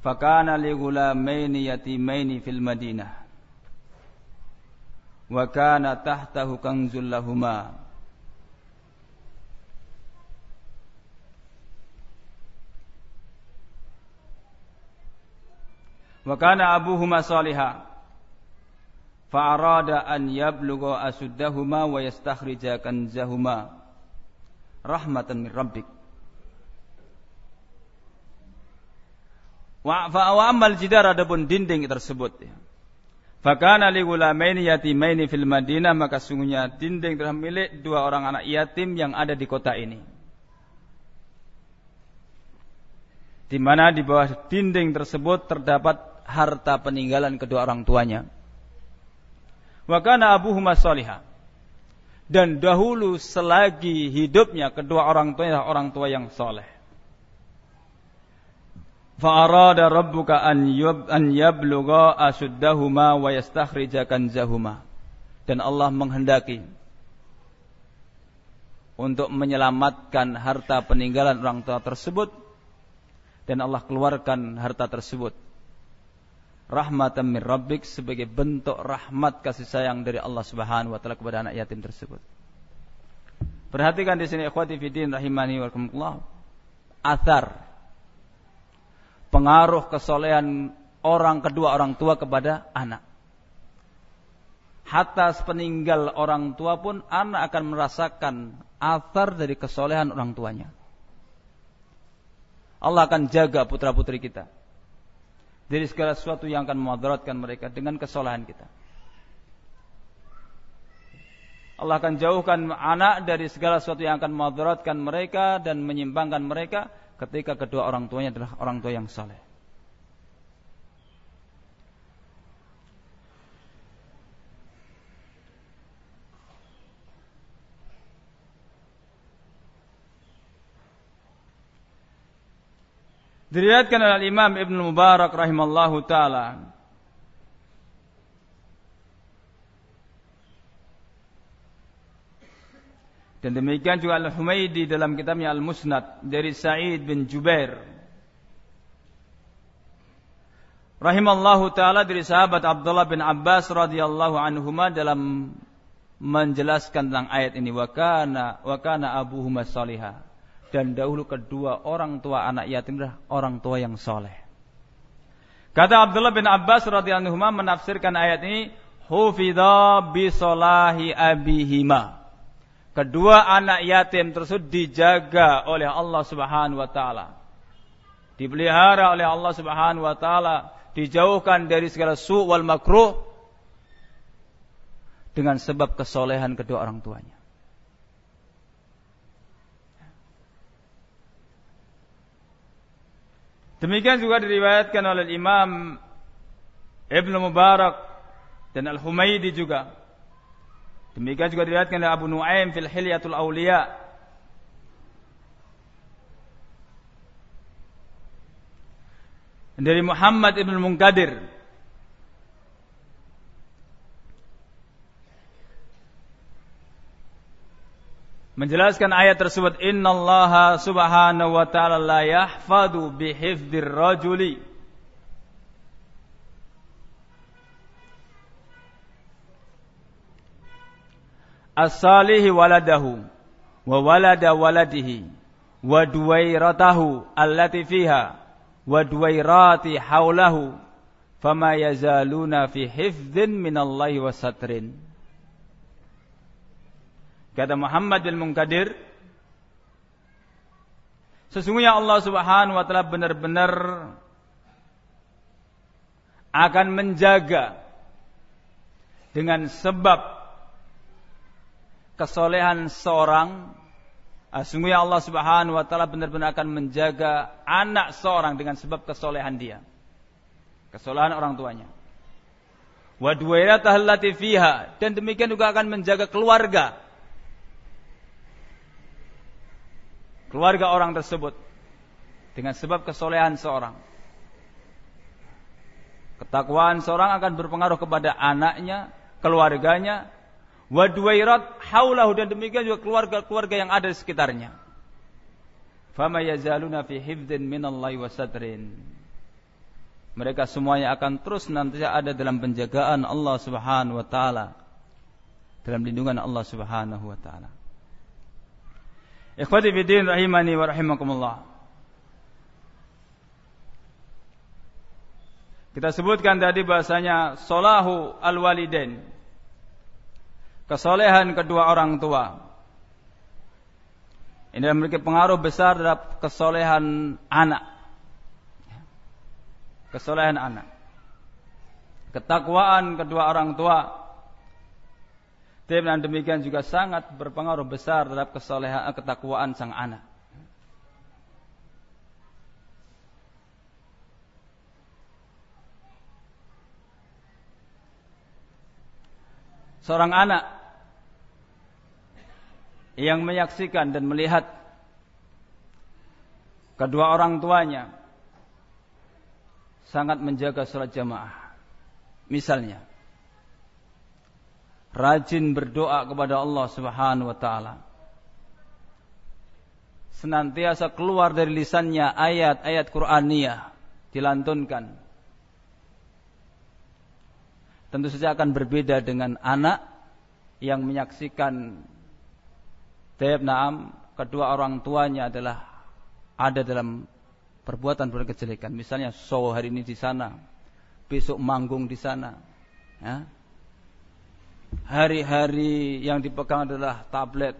fakana li ghulamaini yatimaini fil Madinah. Wa kana tahtahu kanzul lahuma wa kana abuhuma salihah fa arada an yablugha asuddahuma wa yastakhrija kanzahuma. Rahmatan min rabbik Wa amal jidar adapun dinding tersebut ya. Fakana li gulamaini yatimaini fil Madinah maka sungguhnya dinding telah milik dua orang anak yatim yang ada di kota ini. Di mana di bawah dinding tersebut terdapat harta peninggalan kedua orang tuanya. Wa kana abuhuma salihah. Dan dahulu selagi hidupnya kedua orang tuanya orang tua yang soleh. Fa'arada rabbuka an yub an yablugha asuddahuma wa yastakhrija kanzahuma. Dan Allah menghendaki untuk menyelamatkan harta peninggalan orang tua tersebut dan Allah keluarkan harta tersebut rahmatan min rabbik sebagai bentuk rahmat kasih sayang dari Allah Subhanahu wa taala kepada anak yatim tersebut. Perhatikan di sini ikhwati fiddin rahimani wa rahimakumullah. Athar pengaruh kesolehan orang kedua orang tua kepada anak. Hatta sepeninggal orang tua pun anak akan merasakan asar dari kesolehan orang tuanya. Allah akan jaga putra putri kita dari segala sesuatu yang akan memudaratkan mereka dengan kesolehan kita. Allah akan jauhkan anak dari segala sesuatu yang akan memudaratkan mereka dan menyimpangkan mereka ketika kedua orang tuanya adalah orang tua yang saleh. Diriwayatkan oleh Imam Ibn Mubarak rahimallahu taala Dan demikian juga Al-Humaidi dalam kitabnya Al-Musnad dari Sa'id bin Jubair. Rahimallahu taala dari sahabat Abdullah bin Abbas radhiyallahu anhuma dalam menjelaskan tentang ayat ini wa kana wa kana abuhuma salihah dan dahulu kedua orang tua anak yatim adalah orang tua yang soleh. Kata Abdullah bin Abbas radhiyallahu anhu menafsirkan ayat ini hufidha bi salahi abihima kedua anak yatim tersebut dijaga oleh Allah Subhanahu wa taala. Dipelihara oleh Allah Subhanahu wa taala, dijauhkan dari segala su' wal makruh dengan sebab kesolehan kedua orang tuanya. Demikian juga diriwayatkan oleh Imam Ibn Mubarak dan Al-Humaydi juga Demikian juga dilihatkan oleh Abu Nuaim fil Hilyatul Auliya. Dari Muhammad ibn Munkadir menjelaskan ayat tersebut innallaha subhanahu wa ta'ala la yahfadu bihifdzir rajuli as-salihi waladahu wa walada waladihi wa duwairatahu allati fiha wa duwairati haulahu fama yazaluna fi hifdzin minallahi wa satrin. Kata Muhammad bin Munkadir sesungguhnya Allah Subhanahu wa taala benar-benar akan menjaga dengan sebab kesolehan seorang ah, Sungguhnya Allah subhanahu wa ta'ala benar-benar akan menjaga anak seorang dengan sebab kesolehan dia. Kesolehan orang tuanya. Dan demikian juga akan menjaga keluarga. Keluarga orang tersebut. Dengan sebab kesolehan seorang. Ketakwaan seorang akan berpengaruh kepada anaknya, keluarganya, wa duwairat haulahu dan demikian juga keluarga-keluarga yang ada di sekitarnya. Fama yazaluna fi hifdzin minallahi wa satrin. Mereka semuanya akan terus nanti ada dalam penjagaan Allah Subhanahu wa taala. Dalam lindungan Allah Subhanahu wa taala. Ikhwati bidin rahimani wa rahimakumullah. Kita sebutkan tadi bahasanya solahu al-walidain kesolehan kedua orang tua. Ini memiliki pengaruh besar terhadap kesolehan anak. Kesolehan anak. Ketakwaan kedua orang tua. Dan demikian juga sangat berpengaruh besar terhadap kesolehan ketakwaan sang anak. seorang anak yang menyaksikan dan melihat kedua orang tuanya sangat menjaga sholat jamaah. Misalnya, rajin berdoa kepada Allah Subhanahu wa taala. Senantiasa keluar dari lisannya ayat-ayat Qur'aniyah dilantunkan tentu saja akan berbeda dengan anak yang menyaksikan Taib Naam kedua orang tuanya adalah ada dalam perbuatan perbuatan kejelekan. Misalnya show hari ini di sana, besok manggung di sana. Ya. Hari-hari yang dipegang adalah tablet.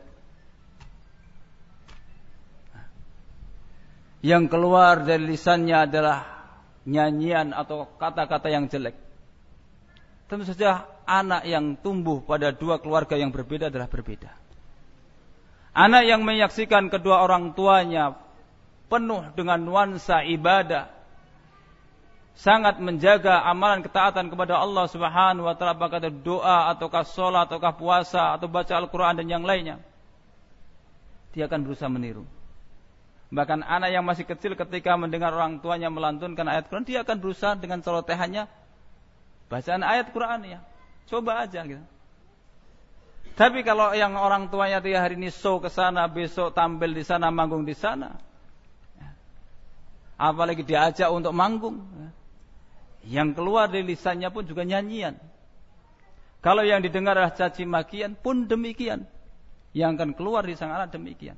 Yang keluar dari lisannya adalah nyanyian atau kata-kata yang jelek. Tentu saja anak yang tumbuh pada dua keluarga yang berbeda adalah berbeda. Anak yang menyaksikan kedua orang tuanya penuh dengan nuansa ibadah, sangat menjaga amalan ketaatan kepada Allah Subhanahu wa taala apakah doa ataukah salat ataukah puasa atau baca Al-Qur'an dan yang lainnya. Dia akan berusaha meniru. Bahkan anak yang masih kecil ketika mendengar orang tuanya melantunkan ayat Quran, dia akan berusaha dengan celotehannya bacaan ayat Quran ya. Coba aja gitu. Tapi kalau yang orang tuanya dia hari ini show ke sana, besok tampil di sana, manggung di sana. Apalagi diajak untuk manggung. Yang keluar dari lisannya pun juga nyanyian. Kalau yang didengar adalah caci makian pun demikian. Yang akan keluar di sang demikian.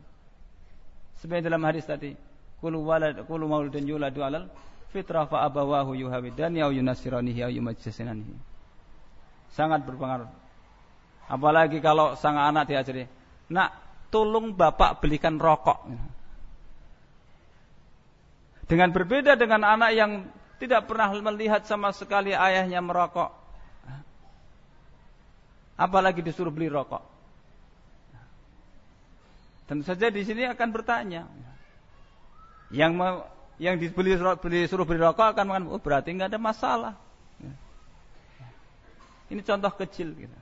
Sebenarnya dalam hadis tadi, kulu walad kulu mauludun yuladu alal fitrah fa abawahu yuhawidani au yunasiranihi au yumajjisinanihi. Sangat berpengaruh. Apalagi kalau sang anak diajari, "Nak, tolong Bapak belikan rokok." Dengan berbeda dengan anak yang tidak pernah melihat sama sekali ayahnya merokok. Apalagi disuruh beli rokok. Tentu saja di sini akan bertanya. Yang yang dibeli, disuruh beli rokok akan mengatakan, oh berarti nggak ada masalah. Ini contoh kecil. Gitu.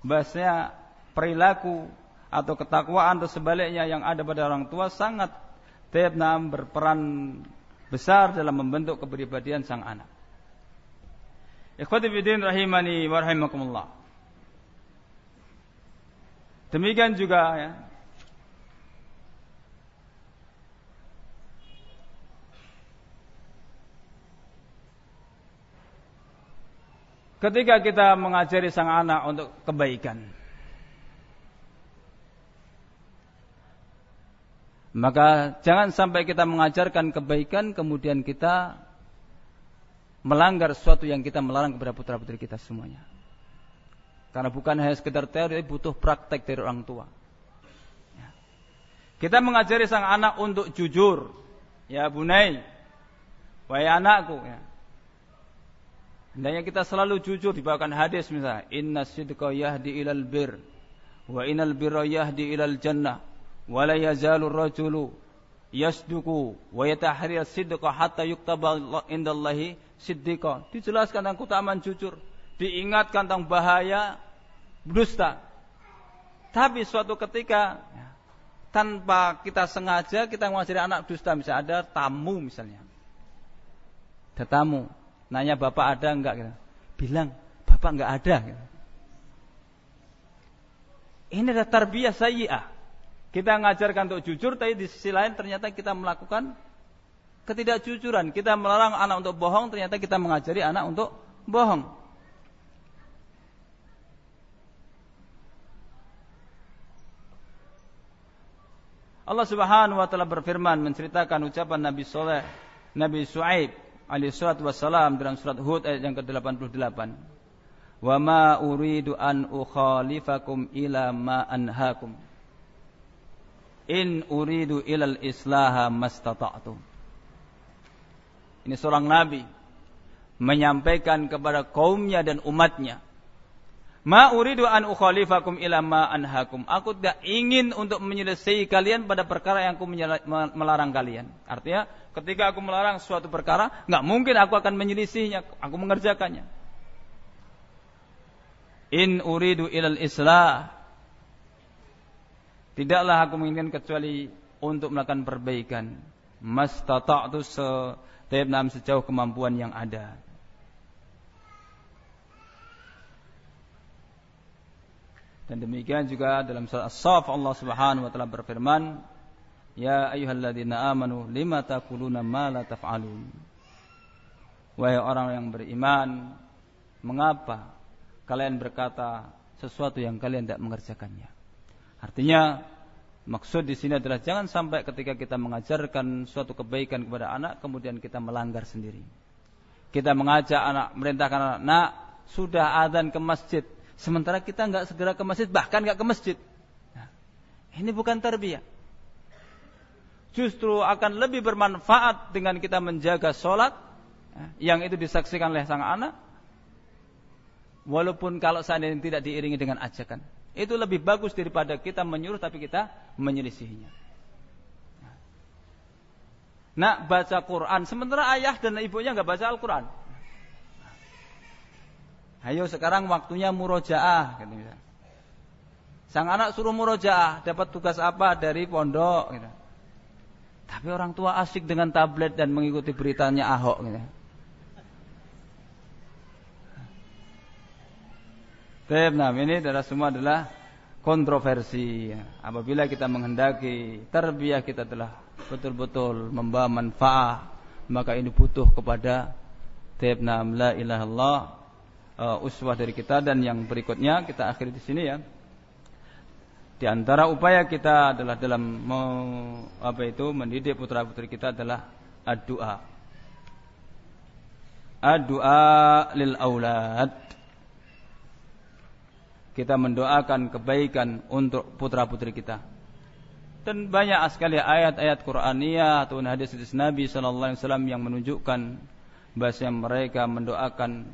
Bahasanya perilaku atau ketakwaan atau sebaliknya yang ada pada orang tua sangat Vietnam berperan besar dalam membentuk kepribadian sang anak. Ikhwati bidin rahimani wa rahimakumullah. Demikian juga ya, ketika kita mengajari sang anak untuk kebaikan. Maka jangan sampai kita mengajarkan kebaikan kemudian kita melanggar sesuatu yang kita melarang kepada putra-putri kita semuanya. Karena bukan hanya sekedar teori, butuh praktek dari orang tua. Ya. Kita mengajari sang anak untuk jujur. Ya bunai, wahai anakku. Ya. Hendaknya kita selalu jujur dibawakan hadis misalnya, inna sidqa yahdi ilal bir wa inal birra yahdi ilal jannah wa la yazalu rajulu yasduku wa yatahri sidqa hatta yuktaba indallahi siddiqa. Dijelaskan tentang keutamaan jujur, diingatkan tentang bahaya dusta. Tapi suatu ketika tanpa kita sengaja kita mengajari anak dusta misalnya ada tamu misalnya. Ada tamu, Nanya bapak ada enggak gitu. Bilang bapak enggak ada gitu. Ini adalah tarbiyah sayyi'ah. Kita mengajarkan untuk jujur, tapi di sisi lain ternyata kita melakukan ketidakjujuran. Kita melarang anak untuk bohong, ternyata kita mengajari anak untuk bohong. Allah Subhanahu wa taala berfirman menceritakan ucapan Nabi Soleh, Nabi Su'aib alaihi salatu wassalam dalam surat Hud ayat yang ke-88. Wa ma uridu an ukhalifakum ila ma anhaakum. In uridu ilal islaha mastata'tu. Ini seorang nabi menyampaikan kepada kaumnya dan umatnya Ma uridu an ukhalifakum ila ma anhakum. Aku tidak ingin untuk menyelesaikan kalian pada perkara yang aku melarang kalian. Artinya, ketika aku melarang suatu perkara, nggak mungkin aku akan menyelisihinya. Aku mengerjakannya. In uridu ilal islah. Tidaklah aku menginginkan kecuali untuk melakukan perbaikan. Mastata'tu sejauh kemampuan yang ada. Dan demikian juga dalam surat As-Saff Allah Subhanahu wa taala berfirman, "Ya ayyuhalladzina amanu lima taquluna ma la taf'alun?" Wahai orang yang beriman, mengapa kalian berkata sesuatu yang kalian tidak mengerjakannya? Artinya maksud di sini adalah jangan sampai ketika kita mengajarkan suatu kebaikan kepada anak kemudian kita melanggar sendiri. Kita mengajak anak, merintahkan anak, "Nak, sudah adzan ke masjid." Sementara kita nggak segera ke masjid, bahkan nggak ke masjid. Nah, ini bukan tarbiyah. Justru akan lebih bermanfaat dengan kita menjaga sholat, ya, yang itu disaksikan oleh sang anak, walaupun kalau seandainya tidak diiringi dengan ajakan. Itu lebih bagus daripada kita menyuruh tapi kita menyelisihinya. Nak baca Quran, sementara ayah dan ibunya nggak baca Al-Quran. Ayo sekarang waktunya murojaah. Sang anak suruh murojaah, dapat tugas apa dari pondok. Gitu. Tapi orang tua asik dengan tablet dan mengikuti beritanya Ahok gitu. Nah, ini adalah semua adalah kontroversi. Apabila kita menghendaki terbiah kita telah betul-betul membawa manfaat, maka ini butuh kepada Tibnam la ilaha illallah uh, uswah dari kita dan yang berikutnya kita akhiri di sini ya. Di antara upaya kita adalah dalam apa itu mendidik putra putri kita adalah doa. Doa lil aulad. Kita mendoakan kebaikan untuk putra putri kita. Dan banyak sekali ayat-ayat Qur'aniyah atau hadis-hadis Nabi sallallahu alaihi wasallam yang menunjukkan bahasa mereka mendoakan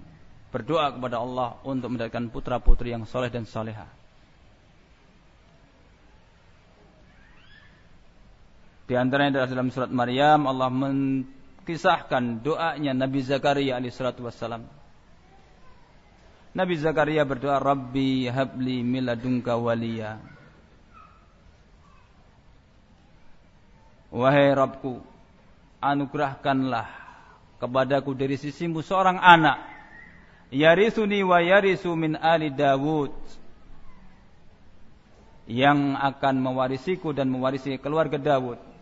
berdoa kepada Allah untuk mendapatkan putra putri yang soleh dan soleha. Di antaranya adalah dalam surat Maryam Allah menkisahkan doanya Nabi Zakaria alaihissalatu wassalam. Nabi Zakaria berdoa, Rabbi habli miladunka waliya. Wahai Rabbku, anugerahkanlah kepadaku dari sisimu seorang anak. Yarisuni wa yarisu min ali Dawud yang akan mewarisiku dan mewarisi keluarga Dawud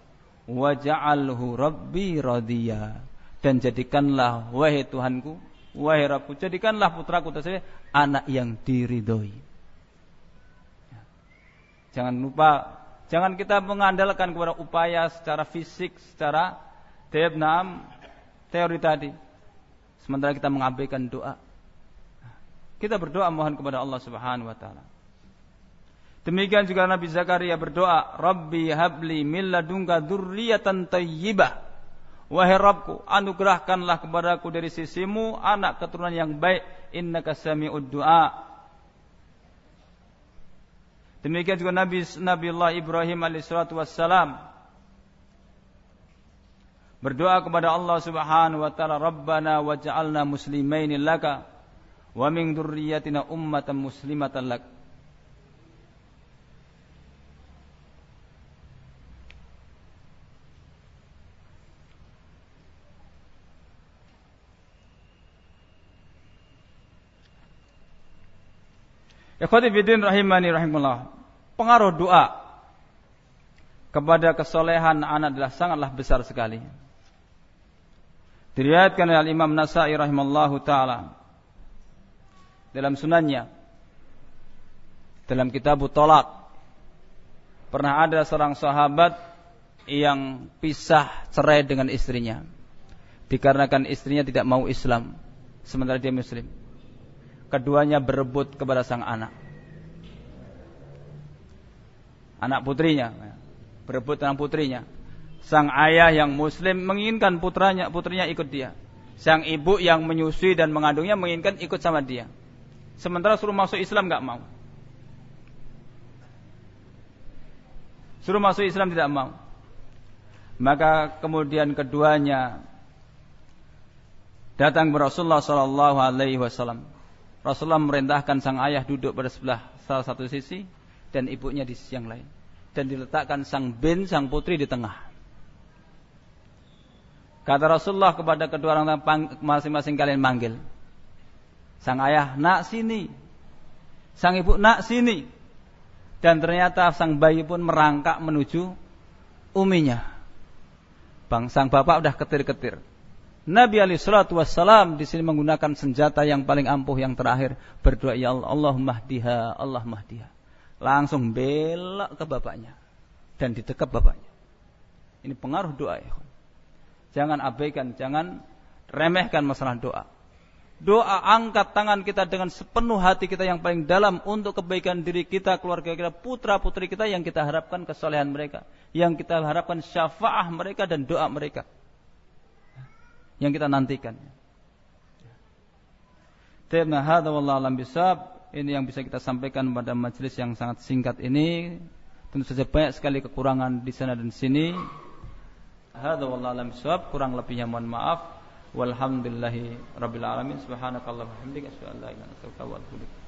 waja'alhu rabbi radhiya dan jadikanlah wahai Tuhanku wahai Rabbku jadikanlah putraku tersebut anak yang diridhoi. Jangan lupa jangan kita mengandalkan kepada upaya secara fisik secara tebnam teori tadi. Sementara kita mengabaikan doa. Kita berdoa mohon kepada Allah Subhanahu wa taala Demikian juga Nabi Zakaria berdoa, Rabbi habli min ladunka dzurriyyatan thayyibah. Wahai Rabbku, anugerahkanlah kepadaku dari sisimu anak keturunan yang baik. Innaka sami'ud du'a. Demikian juga Nabi Nabi Allah Ibrahim alaihissalatu wassalam berdoa kepada Allah Subhanahu wa taala, Rabbana waj'alna muslimaini laka wa min dzurriyyatina ummatan muslimatan lak. Ikhwati bidin rahimani rahimullah. Pengaruh doa kepada kesolehan anak adalah sangatlah besar sekali. Diriwayatkan oleh Imam Nasai rahimallahu taala dalam sunannya dalam kitab Tolak pernah ada seorang sahabat yang pisah cerai dengan istrinya dikarenakan istrinya tidak mau Islam sementara dia muslim keduanya berebut kepada sang anak. Anak putrinya berebut dengan putrinya. Sang ayah yang muslim menginginkan putranya putrinya ikut dia. Sang ibu yang menyusui dan mengandungnya menginginkan ikut sama dia. Sementara suruh masuk Islam nggak mau. Suruh masuk Islam tidak mau. Maka kemudian keduanya datang ke Rasulullah Sallallahu Alaihi Wasallam Rasulullah memerintahkan sang ayah duduk pada sebelah salah satu sisi dan ibunya di sisi yang lain. Dan diletakkan sang bin, sang putri di tengah. Kata Rasulullah kepada kedua orang masing-masing kalian manggil. Sang ayah, nak sini. Sang ibu, nak sini. Dan ternyata sang bayi pun merangkak menuju uminya. Bang, sang bapak udah ketir-ketir. Nabi Ali Shallallahu Wasallam di sini menggunakan senjata yang paling ampuh yang terakhir. Berdoa ya Allah Allah mahdiha Allah mahdiha. Langsung belok ke bapaknya dan ditekap bapaknya. Ini pengaruh doa ya jangan abaikan jangan remehkan masalah doa. Doa angkat tangan kita dengan sepenuh hati kita yang paling dalam untuk kebaikan diri kita keluarga kita putra putri kita yang kita harapkan kesolehan mereka yang kita harapkan syafaah mereka dan doa mereka yang kita nantikan. Tayyibna hadza wallahu alam bisab. Ini yang bisa kita sampaikan pada majelis yang sangat singkat ini. Tentu saja banyak sekali kekurangan di sana dan sini. Hadza wallahu alam bisab. Kurang lebihnya mohon maaf. Walhamdulillahi rabbil alamin. Subhanakallahumma wa bihamdika asyhadu an la ilaha illa anta astaghfiruka wa atubu ilaik.